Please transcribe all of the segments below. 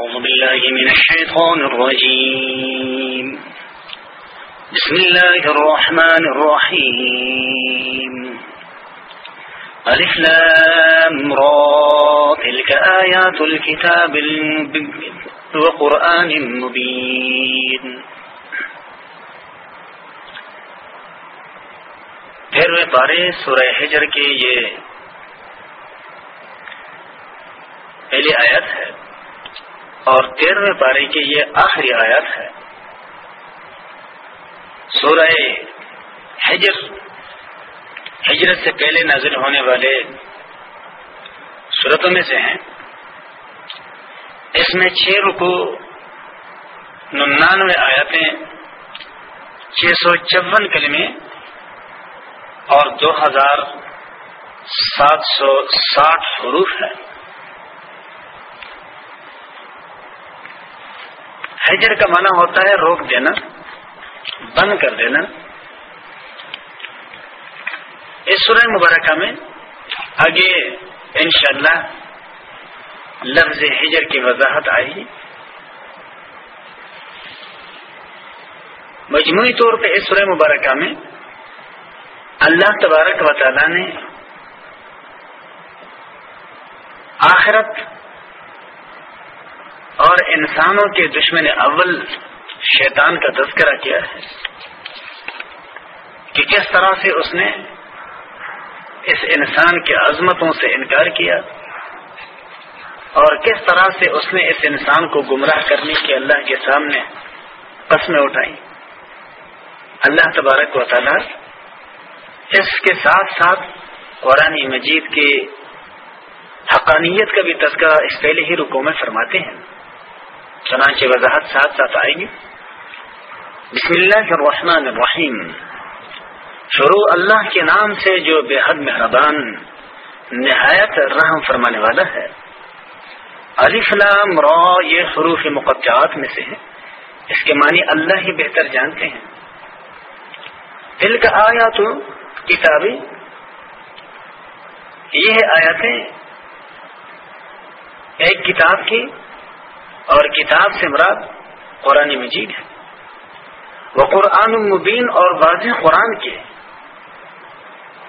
أعوذ بالله من الشيطان الرجيم. بسم الله الرحمن الرحيم. ألف لام را. تلك آيات الكتاب وقرآن مبين تیرہویں پارے سورہ حجر کے یہ پہلی آیت ہے۔ اور تیرہویں پارے کی یہ آخری آیت ہے۔ سورہ حجر ہجرت سے پہلے نازل ہونے والے صورتوں میں سے ہیں۔ اس میں چھ رکو ننانوے آیاتیں چھ سو چون کلمے اور دو ہزار سات سو ساٹھ حروف ہے حجر کا معنی ہوتا ہے روک دینا، بند کر دینا۔ اس سورہ مبارکہ میں آگے انشاءاللہ لفظ ہجر کی وضاحت آئی۔ مجموعی طور پہ اس سورہ مبارکہ میں اللہ تبارک و تعالی نے آخرت اور انسانوں کے دشمن اول شیطان کا تذکرہ کیا ہے کہ کس طرح سے اس نے اس انسان کی عظمتوں سے انکار کیا اور کس طرح سے اس نے اس انسان کو گمراہ کرنے کی اللہ کے سامنے قسمیں اٹھائی۔ اللہ تبارک و تعالی اس کے ساتھ ساتھ قرآن مجید کے حقانیت کا بھی تذکرہ اس پہلے ہی رکو میں فرماتے ہیں۔ چنانچہ وضاحت ساتھ ساتھ آئے گی بسم اللہ الرحمن الرحیم۔ شروع اللہ کے نام سے جو بے حد مہربان، نہایت رحم فرمانے والا ہے۔ لام را، یہ حروف مقدعات میں سے ہے اس کے معنی اللہ ہی بہتر جانتے ہیں۔ دل کا آیا تو کتابیں یہ آیاتیں ایک کتاب کی اور کتاب سے مراد قرآن مجید ہے۔ وہ قرآن مبین اور واضح قرآن کے۔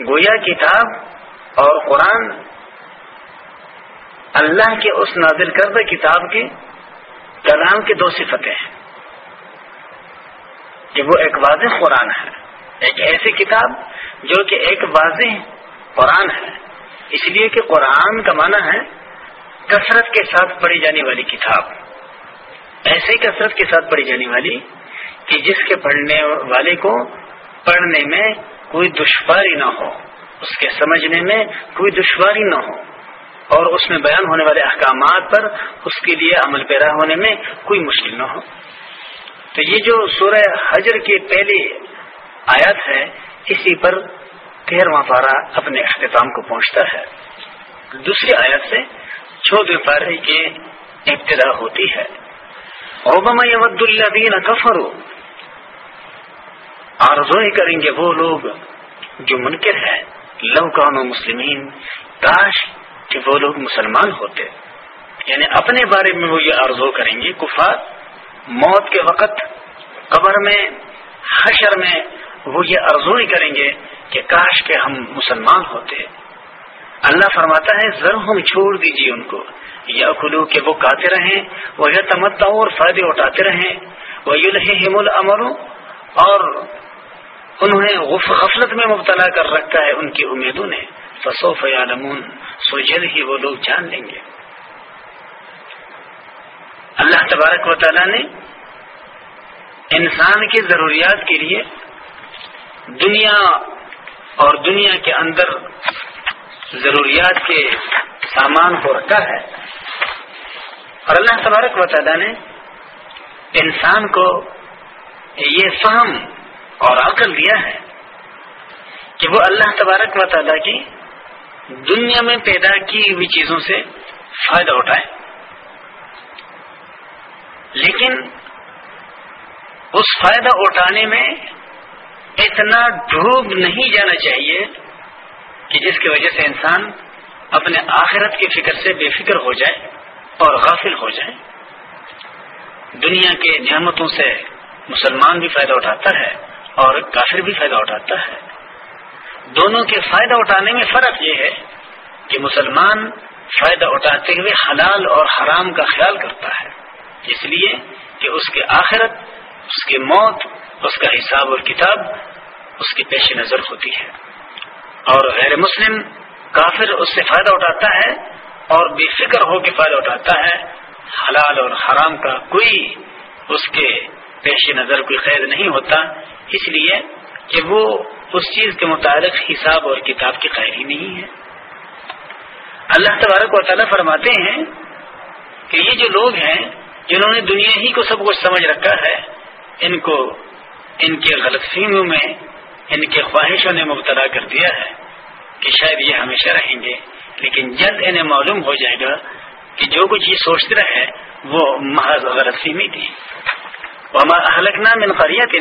گویا کتاب اور قرآن اللہ کے اس نازل کردہ کتاب کے کلام کے دو صفتیں ہیں۔ کہ وہ ایک واضح قرآن ہے، ایک ایسی کتاب جو کہ ایک واضح قرآن ہے۔ اس لیے کہ قرآن کا معنی ہے کثرت کے ساتھ پڑھی جانے والی کتاب۔ ایسے کثرت کے ساتھ پڑھی جانے والی کہ جس کے پڑھنے والے کو پڑھنے میں کوئی دشواری نہ ہو، اس کے سمجھنے میں کوئی دشواری نہ ہو، اور اس میں بیان ہونے والے احکامات پر اس کے لیے عمل پیرا ہونے میں کوئی مشکل نہ ہو۔ تو یہ جو سورہ حجر کی پہلی آیت ہے، اسی پر تیرواں پارا اپنے اختتام کو پہنچتا ہے۔ دوسری آیت سے چودہ پارے کی ابتدا ہوتی ہے۔ اوبما ود الدین کفرو آرزوئی کریں گے وہ لوگ جو منکر ہے لوکان و مسلمین. کاش کہ وہ لوگ مسلمان ہوتے. یعنی اپنے بارے میں وہ یہ آرزو کریں گے. کفار موت کے وقت قبر میں، حشر میں وہ یہ ارزوئی کریں گے کہ کاش کے ہم مسلمان ہوتے. اللہ فرماتا ہے ذر ہم چھوڑ دیجیے ان کو. یا کلو کہ وہ کاتے رہیں، وہ یہ تمتا اور فائدے اٹھاتے رہیں۔ وہ یوں نہیں اور انہیں غفلت میں مبتلا کر رکھا ہے ان کی امیدوں نے۔ فصوف یعلمون، سو جلد ہی وہ لوگ جان لیں گے۔ اللہ تبارک و تعالی نے انسان کی ضروریات کے لیے دنیا اور دنیا کے اندر ضروریات کے سامان ہو رکھا ہے۔ اور اللہ تبارک و تعالی نے انسان کو یہ فہم اور عقل دیا ہے کہ وہ اللہ تبارک و تعالیٰ کی دنیا میں پیدا کی ہوئی چیزوں سے فائدہ اٹھائے۔ لیکن اس فائدہ اٹھانے میں اتنا ڈوب نہیں جانا چاہیے کہ جس کی وجہ سے انسان اپنے آخرت کی فکر سے بے فکر ہو جائے اور غافل ہو جائے۔ دنیا کے نعمتوں سے مسلمان بھی فائدہ اٹھاتا ہے اور کافر بھی فائدہ اٹھاتا ہے۔ دونوں کے فائدہ اٹھانے میں فرق یہ ہے کہ مسلمان فائدہ اٹھاتے ہوئے حلال اور حرام کا خیال کرتا ہے۔ اس لیے کہ اس کے آخرت، اس کی موت، اس کا حساب اور کتاب، اس کی پیش نظر ہوتی ہے۔ اور غیر مسلم کافر اس سے فائدہ اٹھاتا ہے اور بے فکر ہو کے فائدہ اٹھاتا ہے۔ حلال اور حرام کا کوئی اس کے پیش نظر کوئی قید نہیں ہوتا۔ اس لیے کہ وہ اس چیز کے متعلق حساب اور کتاب کی قید ہی نہیں ہے۔ اللہ تبارک و تعالیٰ فرماتے ہیں کہ یہ جو لوگ ہیں، جنہوں نے دنیا ہی کو سب کچھ سمجھ رکھا ہے، ان کو ان کے غلط فہمیوں میں، ان کے خواہشوں نے مبتلا کر دیا ہے۔ کہ شاید یہ ہمیشہ رہیں گے۔ لیکن جلد انہیں معلوم ہو جائے گا کہ جو کچھ یہ سوچتے رہے، وہ محض غلط فہمی تھی اہلکنا من قریت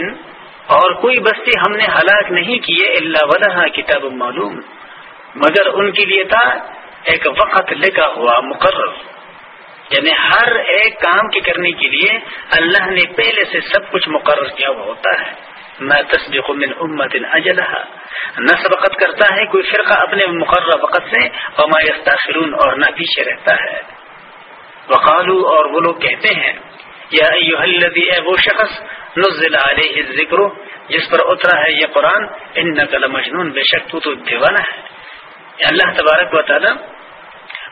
اور کوئی بستی ہم نے ہلاک نہیں کیے اللہ ولہ کتاب معلوم۔ مگر ان کے لیے تھا ایک وقت لکھا ہوا مقرر۔ یعنی ہر ایک کام کے کرنے کے لیے اللہ نے پہلے سے سب کچھ مقرر کیا ہوا ہوتا ہے۔ میں تصدیق من امت اجلہ نہ سبقت کرتا ہے کوئی فرقہ اپنے مقرر وقت سے اور میں اور نہ پیچھے رہتا ہے۔ وقالو اور وہ لوگ کہتے ہیں، یا اے وہ شخص، نزل علیہ ذکر جس پر اترا ہے یہ قرآن ان نقل مجنون بے شک تو تو دیوانہ ہے۔ اللہ تبارک و تعالی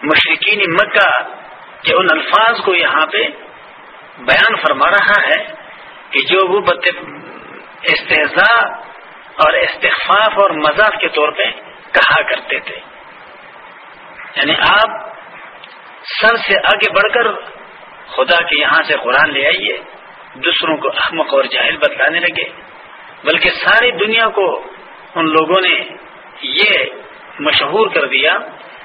مشرقین مکہ کے ان الفاظ کو یہاں پہ بیان فرما رہا ہے کہ جو وہ استحضاء اور استخفاف اور مذاق کے طور پہ کہا کرتے تھے۔ یعنی آپ سر سے آگے بڑھ کر خدا کے یہاں سے قرآن لے آئیے، دوسروں کو احمق اور جاہل بتلانے لگے۔ بلکہ ساری دنیا کو ان لوگوں نے یہ مشہور کر دیا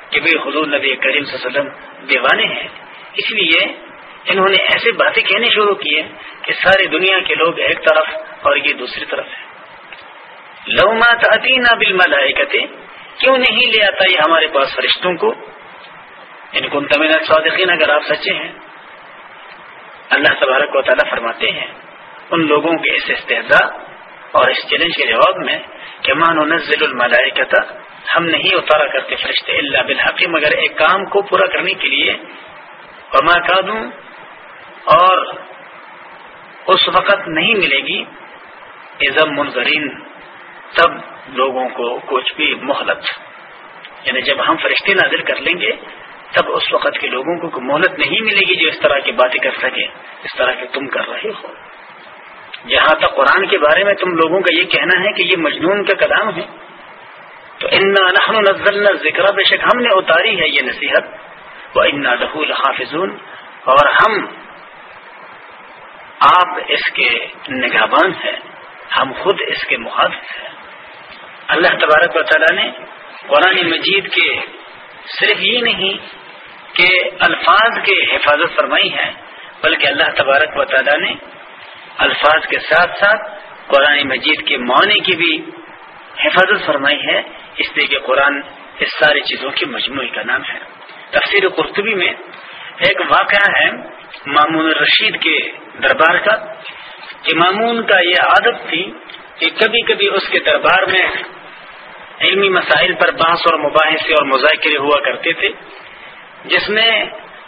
کہ بھائی حضور نبی کریم صلی اللہ علیہ وسلم دیوانے ہیں۔ اس لیے انہوں نے ایسے باتیں کہنے شروع کیے کہ ساری دنیا کے لوگ ایک طرف اور یہ دوسری طرف ہے لومات عطینہ بل کیوں نہیں لے آتا یہ ہمارے پاس فرشتوں کو؟ ان کو تمین صادقین اگر آپ سچے ہیں۔ اللہ تبارک و تعالیٰ فرماتے ہیں، ان لوگوں کے اس استحضا اور اس چیلنج کے جواب میں کہ مانو نزل الملائکتا ہم نہیں اتارا کرتے فرشتے اللہ بالحقی مگر ایک کام کو پورا کرنے کے لیے، وما کا دوں اور اس وقت نہیں ملے گی۔ ازم منظرین، تب لوگوں کو کچھ بھی مہلت۔ یعنی جب ہم فرشتے نازل کر لیں گے، تب اس وقت کے لوگوں کو مہلت نہیں ملے گی جو اس طرح کی باتیں کر سکے، اس طرح کے تم کر رہے ہو۔ جہاں تک قرآن کے بارے میں تم لوگوں کا یہ کہنا ہے کہ یہ مجنون کا کلام ہے تو ان نزلنا ذکر بے شک ہم نے اتاری ہے یہ نصیحت۔ وہ انا لہو الحافظون اور ہم آپ اس کے نگہبان ہیں، ہم خود اس کے محافظ ہیں۔ اللہ تبارک و تعالیٰ نے قرآن مجید کے صرف یہ نہیں کہ الفاظ کے حفاظت فرمائی ہے بلکہ اللہ تبارک و تعالیٰ نے الفاظ کے ساتھ ساتھ قرآن مجید کے معنی کی بھی حفاظت فرمائی ہے۔ اس لیے کہ قرآن اس ساری چیزوں کی مجموعی کا نام ہے۔ تفسیر قرطبی میں ایک واقعہ ہے مامون رشید کے دربار کا، کہ مامون کا یہ عادت تھی کہ کبھی کبھی اس کے دربار میں علمی مسائل پر بحث اور مباحثے اور مذاکرے ہوا کرتے تھے، جس میں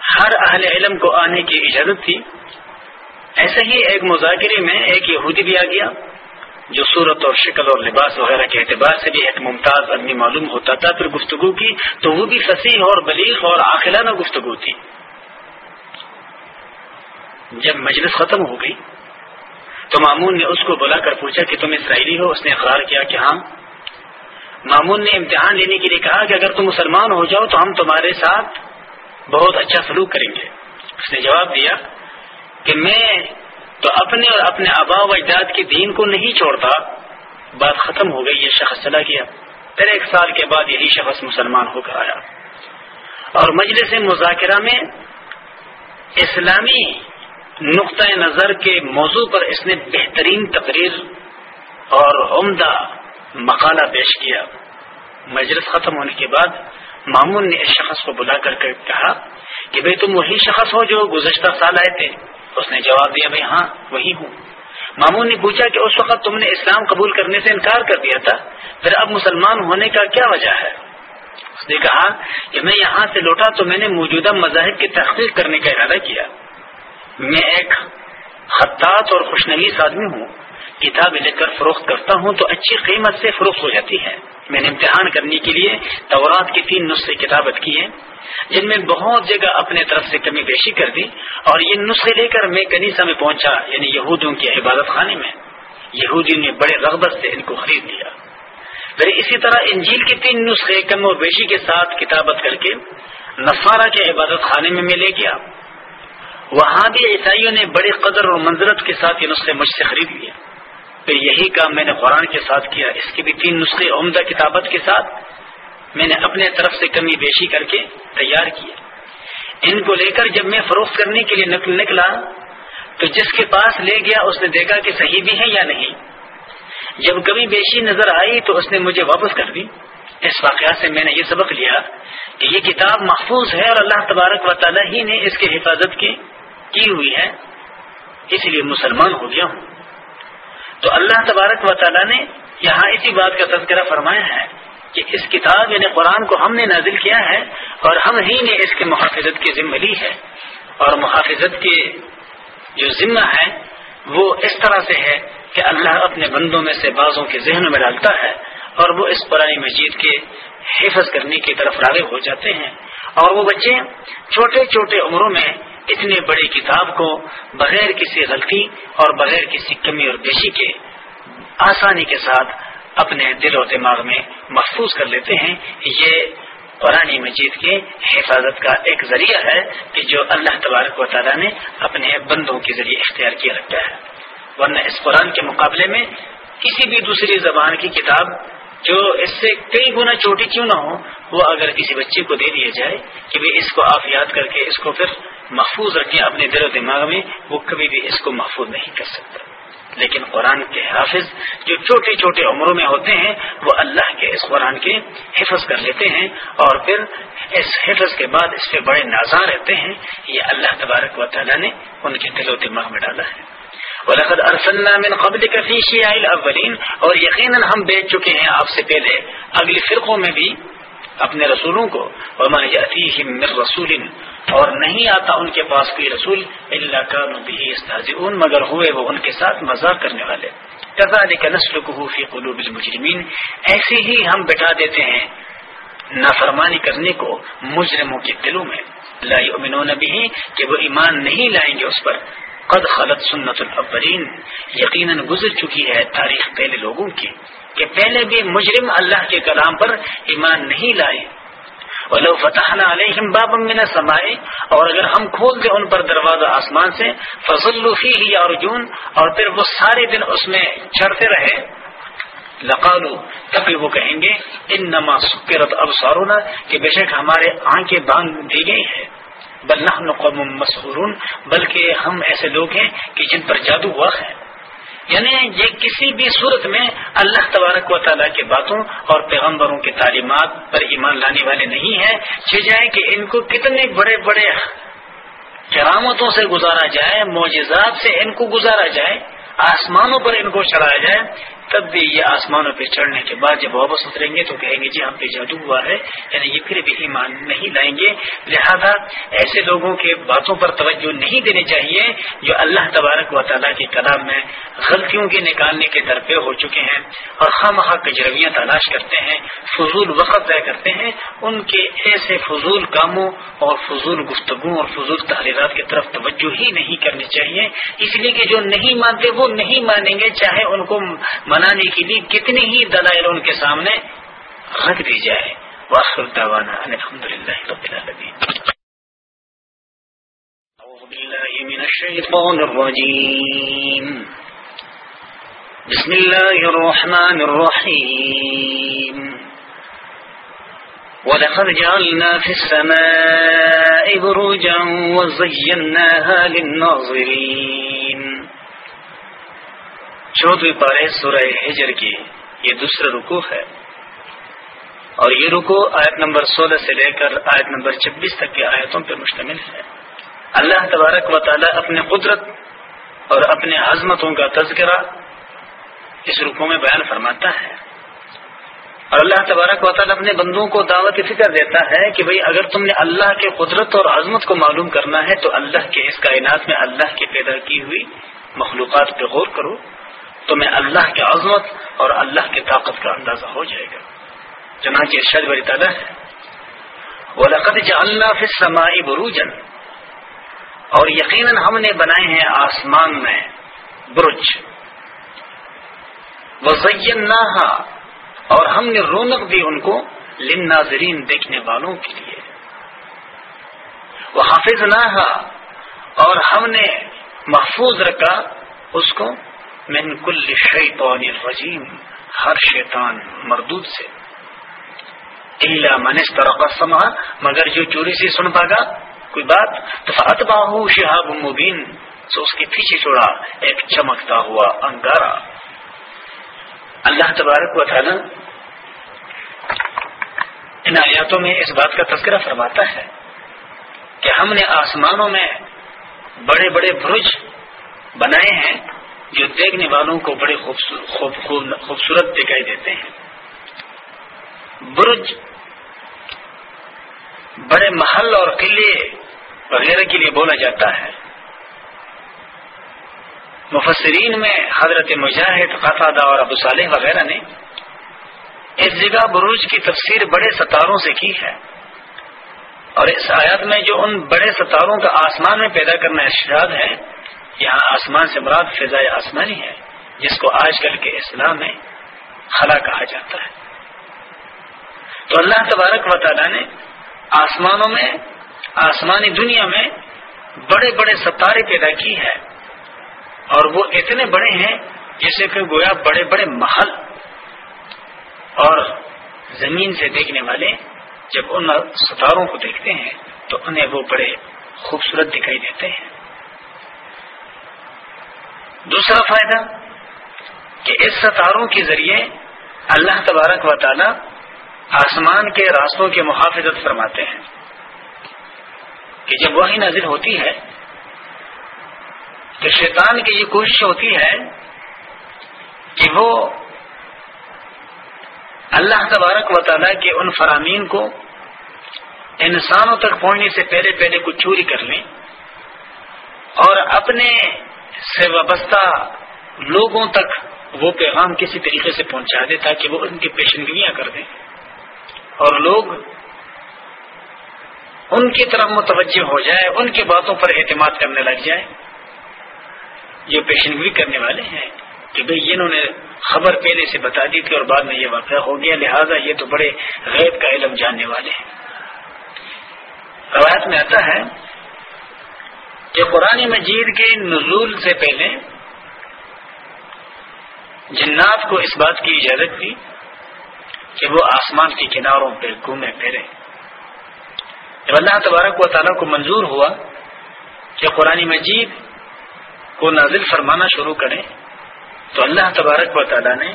ہر اہل علم کو آنے کی اجازت تھی۔ ایسے ہی ایک مذاکرے میں ایک یہودی بھی آ گیا، جو صورت اور شکل اور لباس وغیرہ کے اعتبار سے بھی ایک ممتاز آدمی معلوم ہوتا تھا۔ پھر گفتگو کی تو وہ بھی فصیح اور بلیغ اور آخرانہ گفتگو تھی۔ جب مجلس ختم ہو گئی تو مامون نے اس کو بلا کر پوچھا کہ تم اسرائیلی ہو؟ اس نے اقرار کیا کہ ہاں۔ مامون نے امتحان لینے کے لیے کہا کہ اگر تم مسلمان ہو جاؤ تو ہم تمہارے ساتھ بہت اچھا سلوک کریں گے۔ اس نے جواب دیا کہ میں تو اپنے اور اپنے آبا و اجداد کے دین کو نہیں چھوڑتا۔ بات ختم ہو گئی، یہ شخص چلا گیا۔ پھر ایک سال کے بعد یہی شخص مسلمان ہو کر آیا۔ اور مجلس مذاکرہ میں اسلامی نقطۂ نظر کے موضوع پر اس نے بہترین تقریر اور عمدہ مقالہ پیش کیا۔ مجلس ختم ہونے کے بعد مامون نے اس شخص کو بلا کر کہا کہ بھئی تم وہی شخص ہو جو گزشتہ سال آئے تھے۔ اس نے جواب دیا بھائی ہاں وہی ہوں۔ مامون نے پوچھا کہ اس وقت تم نے اسلام قبول کرنے سے انکار کر دیا تھا، پھر اب مسلمان ہونے کا کیا وجہ ہے؟ اس نے کہا کہ میں یہاں سے لوٹا تو میں نے موجودہ مذاہب کی تحقیق کرنے کا ارادہ کیا۔ میں ایک خطاط اور خوشنویس آدمی ہوں کتاب لکھ کر فروخت کرتا ہوں تو اچھی قیمت سے فروخت ہو جاتی ہے۔ میں نے امتحان کرنے کے لیے تورات کی تین نسخے کتابت کی ہیں جن میں بہت جگہ اپنے طرف سے کمی بیشی کر دی اور یہ نسخے لے کر میں کنیسا میں پہنچا یعنی یہودیوں کی عبادت خانے میں۔ یہودیوں نے بڑے رغبت سے ان کو خرید لیا۔ پھر اسی طرح انجیل کے تین نسخے کم و بیشی کے ساتھ کتابت کر کے نصارہ کے عبادت خانے میں میں لے گیا۔ وہاں بھی عیسائیوں نے بڑی قدر اور منظرت کے ساتھ یہ نسخے مجھ سے خرید لیا پھر یہی کام میں نے قرآن کے ساتھ کیا۔ اس کے بھی تین نسخے عمدہ کتابت کے ساتھ میں نے اپنے طرف سے کمی بیشی کر کے تیار کیا ان کو لے کر جب میں فروخت کرنے کے لیے نکلا، تو جس کے پاس لے گیا، اس نے دیکھا کہ صحیح بھی ہے یا نہیں۔ جب کمی بیشی نظر آئی تو اس نے مجھے واپس کر دی۔ اس واقعات سے میں نے یہ سبق لیا کہ یہ کتاب محفوظ ہے اور اللہ تبارک و تعالیٰ ہی نے اس کی حفاظت کی کی ہوئی ہے۔ اس لیے مسلمان ہو گیا ہوں۔ تو اللہ تبارک و تعالیٰ نے یہاں اسی بات کا تذکرہ فرمایا ہے کہ اس کتاب یعنی قرآن کو ہم نے نازل کیا ہے اور ہم ہی نے اس کے محافظت کی ذمہ لی ہے۔ اور محافظت کے جو ذمہ ہے وہ اس طرح سے ہے کہ اللہ اپنے بندوں میں سے بعضوں کے ذہنوں میں ڈالتا ہے۔ اور وہ اس قرآن مجید کے حفظ کرنے کی طرف راغب ہو جاتے ہیں۔ اور وہ بچے چھوٹے چھوٹے عمروں میں اتنے بڑی کتاب کو بغیر کسی غلطی اور بغیر کسی کمی اور بیشی کے آسانی کے ساتھ اپنے دل و دماغ میں محفوظ کر لیتے ہیں۔ یہ قرآن مجید کے حفاظت کا ایک ذریعہ ہے کہ جو اللہ تبارک و تعالیٰ نے اپنے بندوں کے ذریعے اختیار کیا رکھا ہے۔ ورنہ اس قرآن کے مقابلے میں کسی بھی دوسری زبان کی کتاب جو اس سے کئی گنا چھوٹی کیوں نہ ہو، وہ اگر کسی بچے کو دے دیا جائے کہ بھی اس کو آپ یاد کر کے اس کو پھر محفوظ رکھیں اپنے دل و دماغ میں، وہ کبھی بھی اس کو محفوظ نہیں کر سکتا۔ لیکن قرآن کے حافظ جو چھوٹے چھوٹے عمروں میں ہوتے ہیں، وہ اللہ کے اس قرآن کے حفظ کر لیتے ہیں اور پھر اس حفظ کے بعد اس پہ بڑے نازاں رہتے ہیں۔ یہ اللہ تبارک و تعالیٰ نے ان کے دل و دماغ میں ڈالا ہے۔ قبل کفیشی اولین اور یقیناً ہم بیچ چکے ہیں آپ سے پہلے اگلی فرقوں میں بھی اپنے رسولوں کو۔ اور من رسول اور نہیں آتا ان کے پاس کوئی رسول اللہ کا مگر ہوئے وہ ان کے ساتھ مذاق کرنے والے۔ نسل فی قلوب المجرمین ایسے ہی ہم بٹا دیتے ہیں نافرمانی کرنے کو مجرموں کے دلوں میں۔ لا یؤمنون بھی کہ وہ ایمان نہیں لائیں گے اس پر۔ قد خلط سنت الاولین. یقیناً گزر چکی ہے تاریخ پہلے لوگوں کی کہ پہلے بھی مجرم اللہ کے کلام پر ایمان نہیں لائے. ولو فتح علیہم بابا من سمائے اور اگر ہم کھول دیں ان پر دروازہ آسمان سے فضل الفی ہی ارجن اور پھر وہ سارے دن اس میں چڑھتے رہے. لقالو، تب وہ کہیں گے ان نما سکرت اب کہ بے شک ہمارے آنکھیں باندھ دی گئی ہے بل نحن قوم مسحورون، بلکہ ہم ایسے لوگ ہیں کہ جن پر جادو ہوا ہے۔ یعنی یہ کسی بھی صورت میں اللہ تبارک و تعالیٰ کی باتوں اور پیغمبروں کی تعلیمات پر ایمان لانے والے نہیں ہیں۔ چھ جائیں کہ ان کو کتنے بڑے بڑے کرامتوں سے گزارا جائے، معجزات سے ان کو گزارا جائے، آسمانوں پر ان کو چڑھایا جائے تب بھی یہ آسمانوں پہ چڑھنے کے بعد جب واپس اتریں گے تو کہیں گے جی ہم پہ جادو ہوا ہے یعنی یہ پھر بھی ایمان نہیں لائیں گے۔ لہذا ایسے لوگوں کے باتوں پر توجہ نہیں دینی چاہیے جو اللہ تبارک و تعالیٰ کے کلام میں غلطیوں کے نکالنے کے درپے ہو چکے ہیں اور خام خواہ کجرویاں تلاش کرتے ہیں، فضول وقت طے کرتے ہیں۔ ان کے ایسے فضول کاموں اور فضول گفتگو اور فضول تحریرات کی طرف توجہ ہی نہیں کرنی چاہیے۔ اس لیے کہ جو نہیں مانتے وہ نہیں مانیں گے، چاہے ان کو منانے کے لیے کتنی ہی دلائل ان کے سامنے رکھ دی جائے۔ واخر دعوانا الحمد للہ رب العالمین۔ من الشيطان الرجيم بسم الله الرحمن الرحيم ولقد جعلنا في السماء بروجا وزيناها للناظرين چودہ پارے سورہ ہجر کی یہ دوسرا رکو ہے۔ اور یہ رکو آیت نمبر سولہ سے لے کر آیت نمبر چھبیس تک کی آیتوں پر مشتمل ہے۔ اللہ تبارک و تعالی اپنے قدرت اور اپنے عظمتوں کا تذکرہ اس رکو میں بیان فرماتا ہے۔ اور اللہ تبارک و تعالیٰ اپنے بندوں کو دعوت فکر دیتا ہے کہ بھئی اگر تم نے اللہ کے قدرت اور عظمت کو معلوم کرنا ہے تو اللہ کے اس کائنات میں اللہ کے پیدا کی ہوئی مخلوقات پہ غور کرو۔ تمہیں اللہ کے عظمت اور اللہ کی طاقت کا اندازہ ہو جائے گا۔ چنانچہ شد بری تعالیٰ ہے۔ وہ لقت اللہ فمائی بروجن اور یقیناً ہم نے بنائے ہیں آسمان میں برج۔ وہ اور ہم نے رونق دی ان کو لن ناظرین دیکھنے والوں کے لیے۔ وہ حافظ نہ اور ہم نے محفوظ رکھا اس کو من کل شیطان الرجیم، ہر شیطان مردود سے۔ اللہ منس طرح سما مگر جو چوری سے سن پاگا، کوئی بات؟ تو فت باہو شہاب مبین۔ سو اس کے پیچھے چھوڑا، ایک چمکتا ہوا انگارا اللہ تبارک و تعالی ان آیاتوں میں اس بات کا تذکرہ فرماتا ہے کہ ہم نے آسمانوں میں بڑے بڑے برج بنائے ہیں۔ جو دیکھنے والوں کو بڑے خوبصورت دکھائی دیتے ہیں۔ برج بڑے محل اور قلعے وغیرہ کے لیے بولا جاتا ہے۔ مفسرین میں حضرت مجاہد قطادہ اور ابو صالح وغیرہ نے اس جگہ بروج کی تفسیر بڑے ستاروں سے کی ہے۔ اور اس آیات میں جو ان بڑے ستاروں کا آسمان میں پیدا کرنا ارشاد ہے یہاں آسمان سے مراد فضائے آسمانی ہے، جس کو آج کل کے اسلام میں خلا کہا جاتا ہے۔ تو اللہ تبارک و تعالیٰ نے آسمانوں میں، آسمانی دنیا میں بڑے بڑے ستارے پیدا کی ہے، اور وہ اتنے بڑے ہیں جیسے کہ گویا بڑے بڑے محل اور زمین سے دیکھنے والے جب ان ستاروں کو دیکھتے ہیں تو انہیں وہ بڑے خوبصورت دکھائی دیتے ہیں۔ دوسرا فائدہ کہ اس ستاروں کے ذریعے اللہ تبارک و تعالی آسمان کے راستوں کے محافظت فرماتے ہیں کہ جب وہی نازل ہوتی ہے تو شیطان کی یہ کوشش ہوتی ہے کہ وہ اللہ تبارک و تعالیٰ کے ان فرامین کو انسانوں تک پہنچنے سے پہلے پہلے کچھ چوری کر لیں اور اپنے سے وابستہ لوگوں تک وہ پیغام کسی طریقے سے پہنچا دے تاکہ وہ ان کی پیشنگیاں کر دیں۔ اور لوگ ان کی طرف متوجہ ہو جائے ان کی باتوں پر اعتماد کرنے لگ جائے جو پیشنگوئی کرنے والے ہیں کہ بھئی انہوں نے خبر پہلے سے بتا دی تھی اور بعد میں یہ واقعہ ہو گیا، لہذا یہ تو بڑے غیب کا علم جاننے والے ہیں۔ روایت میں آتا ہے کہ قرآن مجید کے نزول سے پہلے جنات کو اس بات کی اجازت دی کہ وہ آسمان کے کناروں پہ گھومے پھرے۔ جب اللہ تبارک و تعالیٰ کو منظور ہوا کہ قرآن مجید کو نازل فرمانا شروع کریں، تو اللہ تبارک و تعالیٰ نے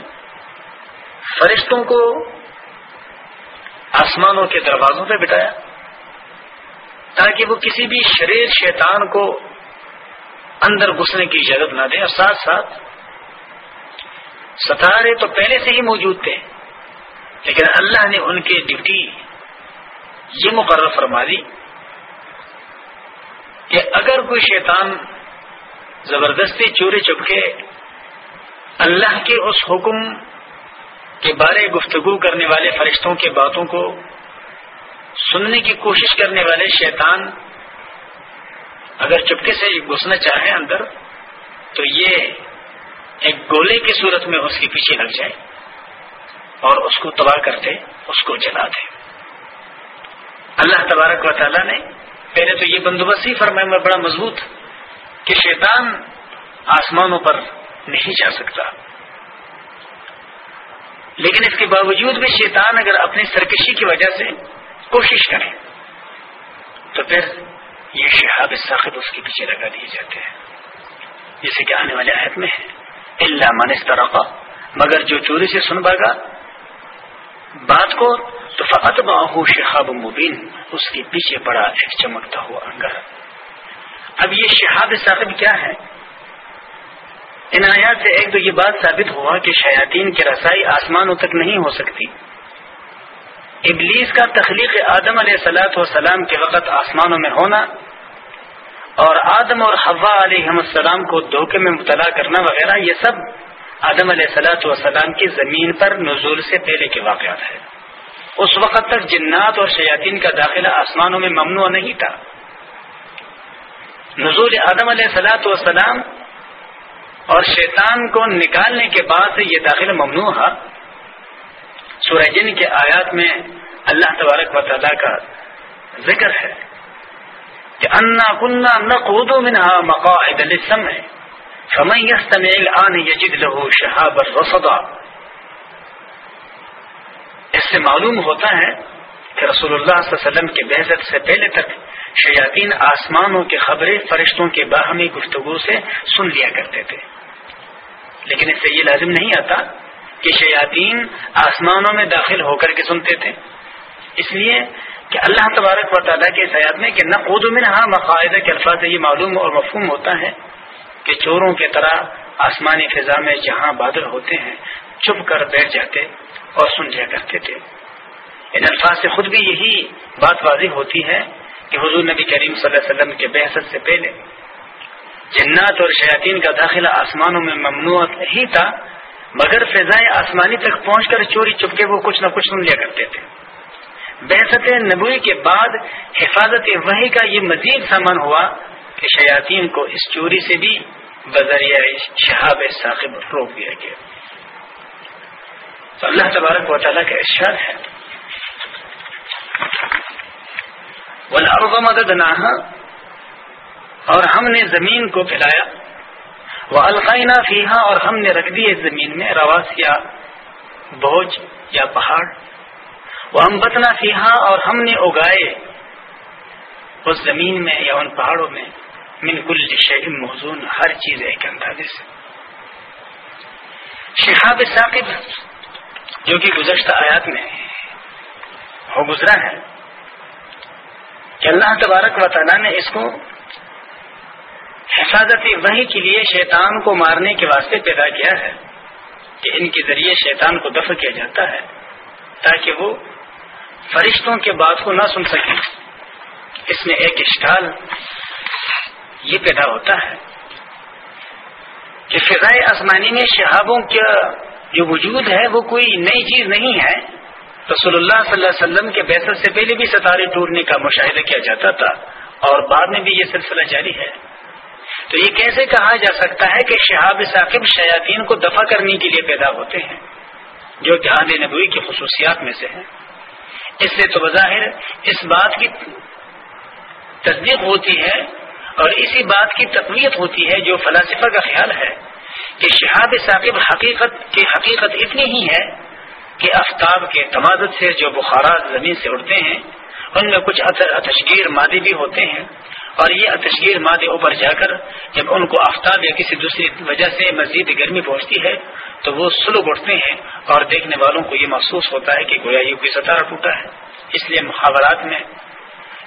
فرشتوں کو آسمانوں کے دروازوں پہ بٹایا تاکہ وہ کسی بھی شریر شیطان کو اندر گھسنے کی اجازت نہ دیں اور ساتھ ساتھ ستارے تو پہلے سے ہی موجود تھے، لیکن اللہ نے ان کی ڈیوٹی یہ مقرر فرما دی کہ اگر کوئی شیطان زبردستی چوری چپکے اللہ کے اس حکم کے بارے گفتگو کرنے والے فرشتوں کے باتوں کو سننے کی کوشش کرنے والے شیطان اگر چپکے سے گھسنا چاہے اندر، تو یہ ایک گولے کی صورت میں اس کے پیچھے لگ جائے اور اس کو تباہ کرتے اس کو جلا دے۔ اللہ تبارک و تعالیٰ نے پہلے تو یہ بندوبست ہی فرمائے، میں بڑا مضبوط کہ شیطان آسمانوں پر نہیں جا سکتا۔ لیکن اس کے باوجود بھی شیطان اگر اپنی سرکشی کی وجہ سے کوشش کرے تو پھر یہ شہاب ساخت اس کے پیچھے لگا دیے جاتے ہیں۔ جیسے کہ آنے والے عہد میں ہے اللہ من اس طرح مگر جو چوری سے سن بھاگا بات کو، تو فعت باہو شہاب مبین، اس کے پیچھے پڑا ایک چمکتا ہوا انگر اب یہ شہاب صاحب کیا ہے؟ ان آیات سے ایک تو یہ بات ثابت ہوا کہ شیاطین کی رسائی آسمانوں تک نہیں ہو سکتی۔ ابلیس کا تخلیق آدم علیہ سلاۃ والسلام کے وقت آسمانوں میں ہونا اور آدم اور حوا علیہ السلام کو دھوکے میں مبتلا کرنا وغیرہ، یہ سب آدم علیہ سلاۃ والسلام کی زمین پر نزول سے پہلے کے واقعات ہے اس وقت تک جنات اور شیاطین کا داخلہ آسمانوں میں ممنوع نہیں تھا۔ نزول آدم علیہ سلاۃ والسلام اور شیطان کو نکالنے کے بعد یہ داخل ممنوع ہے سورہ جن کے آیات میں اللہ تبارک و تعالیٰ کا ذکر ہے کہ انا کنہ نقود منہا مقاعد للسمع، فمن يستمع الان يجد له شهابا رصدا اس سے معلوم ہوتا ہے کہ رسول اللہ صلی اللہ علیہ وسلم کے بحثت سے پہلے تک شیاطین آسمانوں کی خبریں فرشتوں کے باہمی گفتگو سے سن لیا کرتے تھے۔ لیکن اس سے یہ لازم نہیں آتا کہ شیاطین آسمانوں میں داخل ہو کر کے سنتے تھے۔ اس لیے کہ اللہ تبارک و تعالیٰ کے سیاد میں کہ نہ میں ہاں مقاعدہ کے الفاظ یہ معلوم اور مفہوم ہوتا ہے کہ چوروں کی طرح آسمانی فضا میں جہاں بادل ہوتے ہیں چپ کر بیٹھ جاتے اور سن لیا کرتے تھے۔ ان الفاظ سے خود بھی یہی بات واضح ہوتی ہے کہ حضور نبی کریم صلی اللہ علیہ وسلم کے بحثت سے پہلے جنات اور شیاطین کا داخلہ آسمانوں میں ممنوع ہی تھا مگر فضائے آسمانی تک پہنچ کر چوری چپکے وہ کچھ نہ کچھ سن لیا کرتے تھے۔ بحثت نبوی کے بعد حفاظت وحی کا یہ مزید سامان ہوا کہ شیاطین کو اس چوری سے بھی بذریعہ شہاب ثاقب روک دیا گیا۔ تو اللہ تبارک و تعالیٰ کا ارشاد ہے۔ مدد نہ اور ہم نے زمین کو پھیلایا۔ وہ القائنا فیحا اور ہم نے رکھ دی زمین میں، رواس یا بوجھ یا پہاڑ۔ وہ ہم بتنا فیحا اور ہم نے اگائے اس زمین میں یا ان پہاڑوں میں، من کل شہم موزون ہر چیز ایک اندازے سے۔ شہاب ثاقب، جو کہ گزشتہ آیات میں ہو گزرا ہے، کہ اللہ تبارک و تعالیٰ نے اس کو حفاظت وحی کے لیے شیطان کو مارنے کے واسطے پیدا کیا ہے کہ ان کے ذریعے شیطان کو دفع کیا جاتا ہے تاکہ وہ فرشتوں کے بات کو نہ سن سکیں۔ اس میں ایک اشکال یہ پیدا ہوتا ہے کہ فضائے آسمانی میں شہابوں کا جو وجود ہے وہ کوئی نئی چیز نہیں ہے۔ رسول اللہ صلی اللہ علیہ وسلم کے بحثت سے پہلے بھی ستارے ٹوٹنے کا مشاہدہ کیا جاتا تھا اور بعد میں بھی یہ سلسلہ جاری ہے۔ تو یہ کیسے کہا جا سکتا ہے کہ شہاب ثاقب شیاطین کو دفع کرنے کے لیے پیدا ہوتے ہیں؟ جو کہ آدھ نبوی کی خصوصیات میں سے ہیں۔ اس سے تو بظاہر اس بات کی تصدیق ہوتی ہے اور اسی بات کی تقویت ہوتی ہے جو فلاسفہ کا خیال ہے کہ شہاب ثاقب حقیقت کی حقیقت اتنی ہی ہے کہ آفتاب کے تمازت سے جو بخارات زمین سے اڑتے ہیں، ان میں کچھ اتشگیر مادی بھی ہوتے ہیں۔ اور یہ تشکیر مادے اوپر جا کر جب ان کو آفتاب یا کسی دوسری وجہ سے مزید گرمی پہنچتی ہے، تو وہ سلوک اٹھتے ہیں اور دیکھنے والوں کو یہ محسوس ہوتا ہے کہ گویا یہ کوئی ستارہ ٹوٹا ہے۔ اس لیے محاورات میں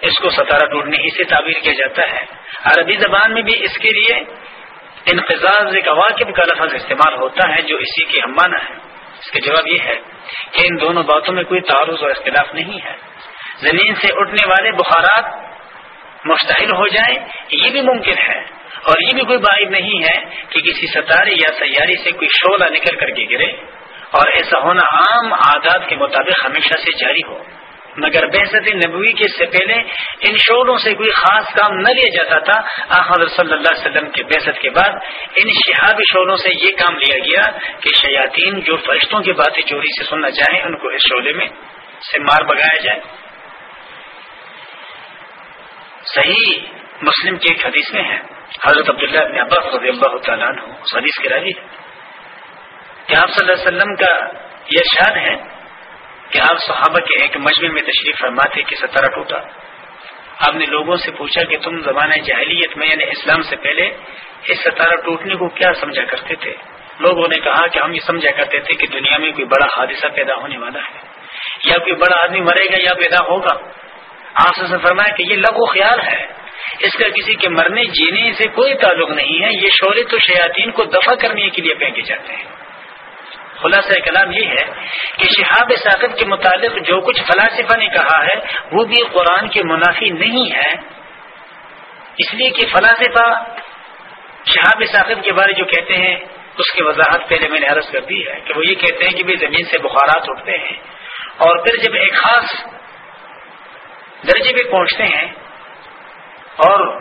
اس کو ستارہ ٹوٹنے ہی سے تعبیر کیا جاتا ہے۔ عربی زبان میں بھی اس کے لیے انقزاز ایک واقب کا لفظ استعمال ہوتا ہے جو اسی کی ہمانہ ہے اس کا جواب یہ ہے کہ ان دونوں باتوں میں کوئی تعارض اور اختلاف نہیں ہے۔ زمین سے اٹھنے والے بخارات مشتعل ہو جائیں یہ بھی ممکن ہے۔ اور یہ بھی کوئی باعث نہیں ہے کہ کسی ستارے یا سیاری سے کوئی شعلہ نکل کر کے گرے۔ اور ایسا ہونا عام عادات کے مطابق ہمیشہ سے جاری ہو۔ مگر بحثت نبوی کے سے پہلے ان شعلوں سے کوئی خاص کام نہ لیا جاتا تھا۔ آخر صلی اللہ علیہ وسلم کے بحثت کے بعد ان شہابی شعلوں سے یہ کام لیا گیا کہ شیاطین جو فرشتوں کی باتیں چوری سے سننا چاہیں، ان کو اس شعلے میں سے مار بگایا جائے۔ صحیح مسلم کی ایک حدیث میں ہے۔ حضرت عبداللہ ابن عباس رضی اللہ تعالیٰ عنہ حدیث کے راوی ہے کہ آپ صلی اللہ علیہ وسلم کا یہ شاد ہے کہ آپ صحابہ کے ایک مجمع میں تشریف فرماتے کہ ستارہ ٹوٹا۔ آپ نے لوگوں سے پوچھا کہ تم زمانہ جاہلیت میں یعنی اسلام سے پہلے اس ستارہ ٹوٹنے کو کیا سمجھا کرتے تھے؟ لوگوں نے کہا کہ ہم یہ سمجھا کرتے تھے کہ دنیا میں کوئی بڑا حادثہ پیدا ہونے والا ہے۔ یا کوئی بڑا آدمی مرے گا یا پیدا ہوگا۔ آپ سے فرمایا کہ یہ لغو خیال ہے۔ اس کا کسی کے مرنے جینے سے کوئی تعلق نہیں ہے۔ یہ شعلے تو شیاطین کو دفع کرنے کے لیے پھینکے جاتے ہیں۔ خلاصہ کلام یہ ہے کہ شہاب ثاقب کے متعلق جو کچھ فلاسفہ نے کہا ہے، وہ بھی قرآن کے منافی نہیں ہے۔ اس لیے کہ فلاسفہ شہاب ثاقب کے بارے جو کہتے ہیں، اس کی وضاحت پہلے میں نے عرض کر دی ہے کہ وہ یہ کہتے ہیں کہ بھی زمین سے بخارات اٹھتے ہیں۔ اور پھر جب ایک خاص درجے پہ پہنچتے ہیں اور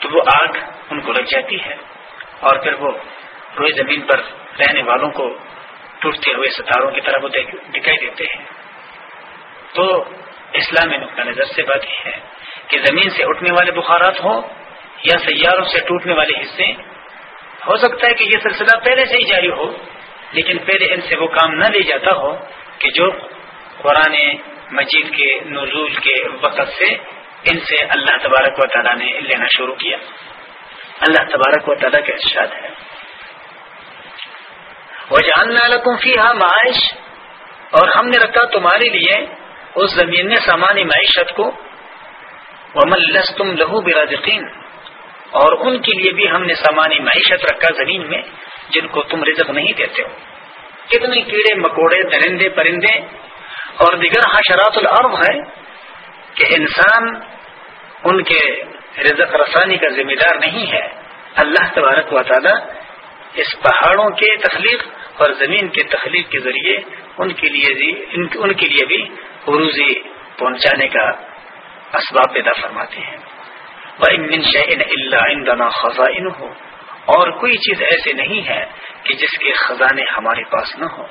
تو وہ آگ ان کو لگ جاتی ہے اور پھر وہ روئے زمین پر رہنے والوں کو ٹوٹتے ہوئے ستاروں کی طرف دکھائی دیتے ہیں۔ تو اسلامی نقطۂ نظر سے بات یہ ہے کہ زمین سے اٹھنے والے بخارات ہوں یا سیاروں سے ٹوٹنے والے حصے، ہو سکتا ہے کہ یہ سلسلہ پہلے سے ہی جاری ہو، لیکن پہلے ان سے وہ کام نہ لے جاتا ہو کہ جو قرآن مجید کے نزول کے وقت سے ان سے اللہ تبارک و تعالیٰ نے لینا شروع کیا۔ اللہ تبارک و تعالیٰ کا ارشاد ہے۔ وہ جاننا لکم فی معاش اور ہم نے رکھا تمہارے لیے اس زمین میں سامانی معیشت کو۔ ومن لستم لہو برازقین اور ان کے لیے بھی ہم نے سامانی معیشت رکھا زمین میں جن کو تم رزق نہیں دیتے ہو۔ کتنے کیڑے، مکوڑے، درندے، پرندے اور دیگر حشرات العرب ہے کہ انسان ان کے رزق رسانی کا ذمہ دار نہیں ہے۔ اللہ تبارک و تعالی اس پہاڑوں کے تخلیق اور زمین کے تخلیق کے ذریعے ان کے لیے بھی ان کے لیے بھی عروضی پہنچانے کا اسباب پیدا فرماتے ہیں۔ اللہ خزائن ہو اور کوئی چیز ایسے نہیں ہے کہ جس کے خزانے ہمارے پاس نہ ہو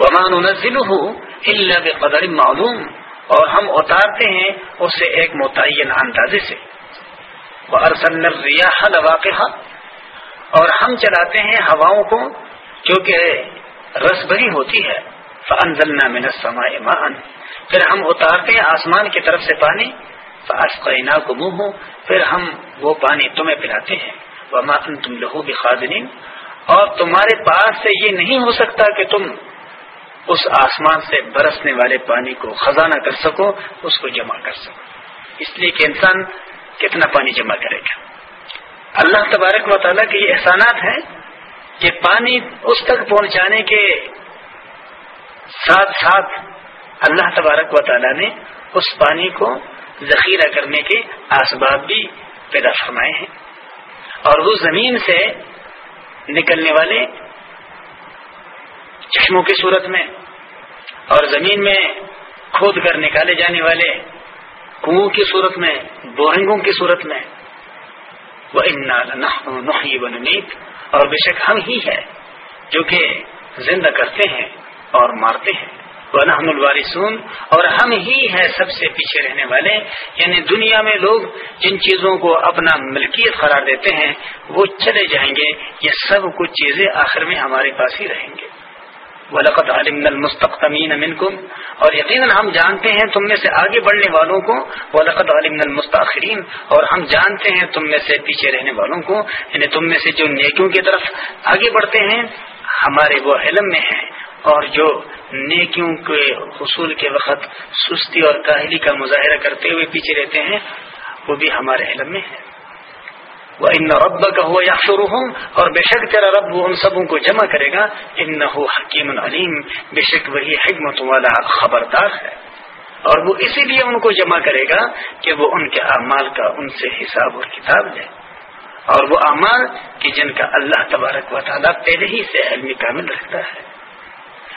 ومان نزل ہو اللہ قدر معلوم۔ اور ہم اتارتے ہیں اسے ایک متعین اندازے سے۔ ریاح اور ہم چلاتے ہیں ہواؤں کو جو کہ رس بھری ہوتی ہے۔ فنزلنا من السماء ماء۔ پھر ہم اتارتے ہیں آسمان کی طرف سے پانی۔ فاسقینا کو منہ پھر ہم وہ پانی تمہیں پلاتے ہیں۔ وما انتم لہو بخازنین اور تمہارے پاس سے یہ نہیں ہو سکتا کہ تم اس آسمان سے برسنے والے پانی کو خزانہ کر سکو، اس کو جمع کر سکو۔ اس لیے کہ انسان کتنا پانی جمع کرے گا۔ اللہ تبارک و تعالیٰ کے یہ احسانات ہیں کہ پانی اس تک پہنچانے کے ساتھ ساتھ اللہ تبارک و تعالیٰ نے اس پانی کو ذخیرہ کرنے کے اسباب بھی پیدا فرمائے ہیں۔ اور وہ زمین سے نکلنے والے چشموں کی صورت میں اور زمین میں کھود کر نکالے جانے والے کنو کی صورت میں، بورنگوں کی صورت میں۔ وہ نحی و اور بے شک ہم ہی ہے جو کہ زندہ کرتے ہیں اور مارتے ہیں۔ ونحن الوارثون۔ اور ہم ہی ہے سب سے پیچھے رہنے والے۔ یعنی دنیا میں لوگ جن چیزوں کو اپنا ملکیت قرار دیتے ہیں، وہ چلے جائیں گے۔ یہ سب کچھ چیزیں آخر میں ہمارے پاس ہی رہیں گے۔ ولقت عالم المستقمین منکم اور یقیناً ہم جانتے ہیں تم میں سے آگے بڑھنے والوں کو ولقت عالم المستاخرین اور ہم جانتے ہیں تم میں سے پیچھے رہنے والوں کو یعنی تم میں سے جو نیکیوں کی طرف آگے بڑھتے ہیں، ہمارے وہ علم میں ہیں، اور جو نیکیوں کے حصول کے وقت سستی اور کاہلی کا مظاہرہ کرتے ہوئے پیچھے رہتے ہیں، وہ بھی ہمارے علم میں ہے وہ ان رب کا ہو یا شروع ہوں اور بے شک تیرا رب وہ ان سبوں کو جمع کرے گا۔ ان نہ حکیم العلیم بے شک وہی حکمت والا خبردار ہے۔ اور وہ اسی لیے ان کو جمع کرے گا کہ وہ ان کے اعمال کا ان سے حساب اور کتاب لے۔ اور وہ اعمال کہ جن کا اللہ تبارک و تعالیٰ پہلے ہی سے علمی کامل رکھتا ہے۔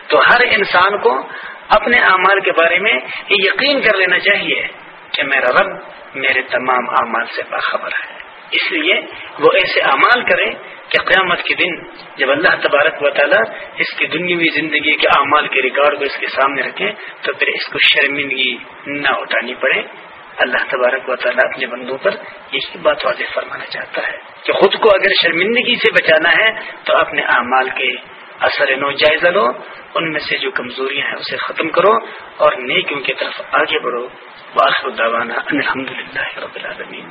تو ہر انسان کو اپنے اعمال کے بارے میں یہ یقین کر لینا چاہیے کہ میرا رب میرے تمام اعمال سے باخبر ہے۔ اس لیے وہ ایسے اعمال کرے کہ قیامت کے دن جب اللہ تبارک و تعالیٰ اس کی دنیاوی زندگی کے اعمال کے ریکارڈ کو اس کے سامنے رکھے تو پھر اس کو شرمندگی نہ اٹھانی پڑے۔ اللہ تبارک و تعالیٰ اپنے بندوں پر یہی بات واضح فرمانا چاہتا ہے کہ خود کو اگر شرمندگی سے بچانا ہے تو اپنے اعمال کے اثر نو جائزہ لو، ان میں سے جو کمزوریاں ہیں اسے ختم کرو اور نیکیوں کی طرف آگے بڑھو۔ واخر دعوانا الحمد للہ رب العالمین۔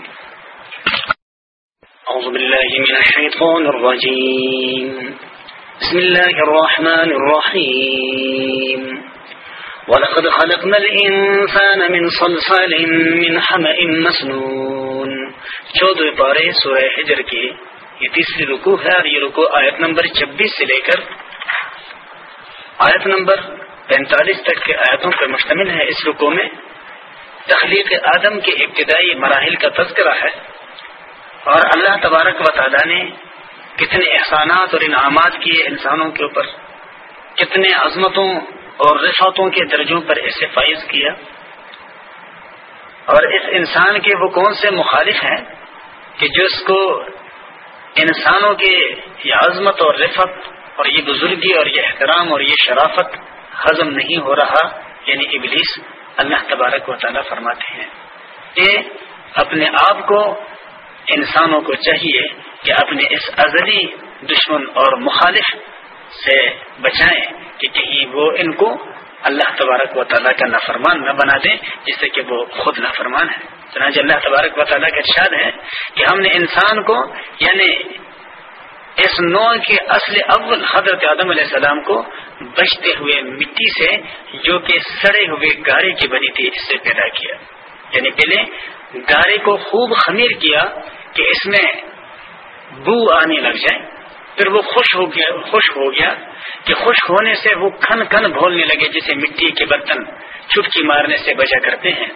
اعوذ باللہ من الشیطان الرجیم بسم اللہ الرحمن الرحیم ولقد خلقنا الإنسان من صلصال من حمأ مسنون. چودہ پارے سورہ حجر کی یہ تیسری رکو ہے اور یہ رکو آیت نمبر چھبیس سے لے کر آیت نمبر پینتالیس تک کے آیتوں پر مشتمل ہے اس رکو میں. تخلیق آدم کے ابتدائی مراحل کا تذکرہ ہے. اور اللہ تبارک و تعالیٰ نے کتنے احسانات اور انعامات کیے انسانوں کے اوپر، کتنے عظمتوں اور رفاتوں کے درجوں پر اسے فائز کیا۔ اور اس انسان کے وہ کون سے مخالف ہیں کہ جو اس کو انسانوں کے یہ عظمت اور رفت اور یہ بزرگی اور یہ احترام اور یہ شرافت ہضم نہیں ہو رہا یعنی ابلیس اللہ تبارک و تعالیٰ فرماتے ہیں۔ کہ اپنے آپ کو انسانوں کو چاہیے کہ اپنے اس ازلی دشمن اور مخالف سے بچائیں کہ کہیں وہ ان کو اللہ تبارک و تعالیٰ کا نافرمان نہ بنا دیں، جس سے کہ وہ خود نافرمان ہے چنانچہ اللہ تبارک و تعالیٰ کا ارشاد ہے کہ ہم نے انسان کو یعنی اس نو کے اصل اول حضرت آدم علیہ السلام کو بچتے ہوئے مٹی سے، جو کہ سڑے ہوئے گارے کی بنی تھی، اس سے پیدا کیا۔ یعنی پہلے گارے کو خوب خمیر کیا کہ اس میں بو آنے لگ جائے پھر وہ خوش ہو گیا، خوش ہو گیا کہ خوش ہونے سے وہ کھن کھن بھولنے لگے، جسے مٹی کے برتن چٹکی مارنے سے بچا کرتے ہیں۔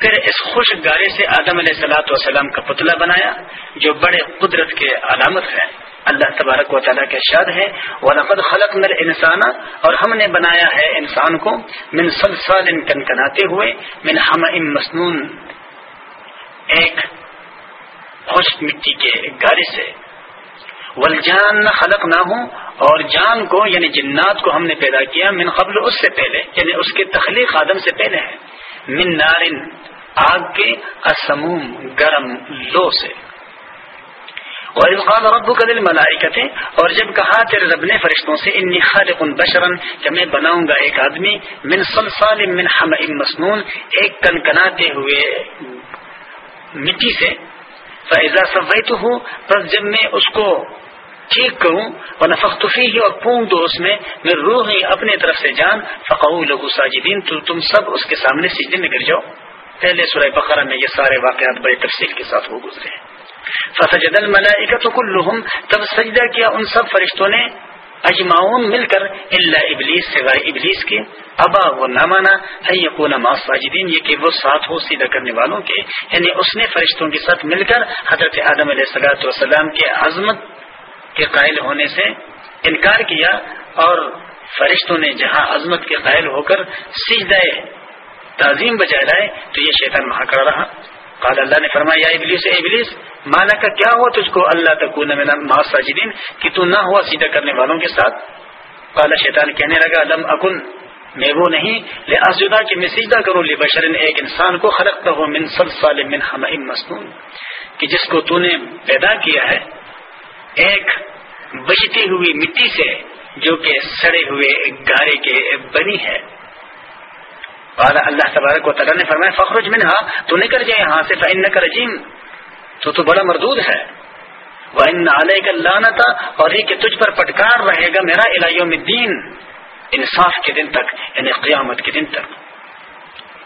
پھر اس خوش گارے سے آدم علیہ سلاۃ وسلام کا پتلا بنایا، جو بڑے قدرت کے علامت ہے اللہ تبارک و تعالیٰ کے شاد ہے وہ نقد خلق نر انسان اور ہم نے بنایا ہے انسان کو من سلسال کن کناتے ہوئے، من ہم مصنون ایک خوش مٹی کے گارے سے۔ ولجان خلق نہ ہوں اور جان کو یعنی جنات کو ہم نے پیدا کیا من قبل اس سے پہلے یعنی اس کے تخلیق آدم سے پہلے ہے۔ من نارن، آگ کے اسموم، گرم لو سے۔ اور رب کا دل اور جب کہا تیرے رب نے فرشتوں سے انی خالق بشرن کہ میں بناؤں گا ایک آدمی، من صلصال، من حم مسنون، ایک کنکناتے ہوئے مٹی سے فیضا صفائی تو ہوں بس جب میں اس کو ٹھیک کروں اور نفقی ہی اور پونگ دو اس میں میں روح ہی اپنے طرف سے جان فقو لگو ساجدین تو تم سب اس کے سامنے سجدے میں گر جاؤ۔ پہلے سورہ بقرہ میں یہ سارے واقعات بڑے تفصیل کے ساتھ ہو گزرے فسجد الملائکہ کلہم تب سجدہ کیا ان سب فرشتوں نے اجماؤن مل کر اللہ ابلیس سوائے ابلیس کے ابا وہ نہ مانا ہے ما ساجدین یہ کہ وہ ساتھ ہو سیدھا کرنے والوں کے یعنی اس نے فرشتوں کے ساتھ مل کر حضرت آدم علیہ السلاۃ والسلام کے عظمت کے قائل ہونے سے انکار کیا اور فرشتوں نے جہاں عظمت کے قائل ہو کر سجدہ تعظیم بجائے لائے، تو یہ شیطان وہاں کر رہا۔ قال اللہ نے فرمایا ابلیس ابلیس مانا کا کیا ہوا تجھ کو؟ اللہ تکون من ساجدین کہ تو نہ ہوا سیدھا کرنے والوں کے ساتھ۔ قال شیطان کہنے لگا، لم اکن، میں وہ نہیں۔ لے اسجدہ کہ میں سجدہ کروں لے بشرن ایک انسان کو خلقتا ہو من صلصال من حمئ مسنون کہ جس کو تو نے پیدا کیا ہے، ایک بجتی ہوئی مٹی سے، جو کہ سڑے ہوئے گارے کے بنی ہے۔ اور اللہ تبارک و تعالیٰ نے فرمایا فخرج منہا، تو نکل جائے یہاں سے فن کا رجیم۔ تو تو بڑا مردود ہے۔ وہ ان علیہ کا لانتا اور یہ کہ تجھ پر پٹکار رہے گا میرا الہیوں میں دین انصاف کے دن تک یعنی قیامت کے دن تک۔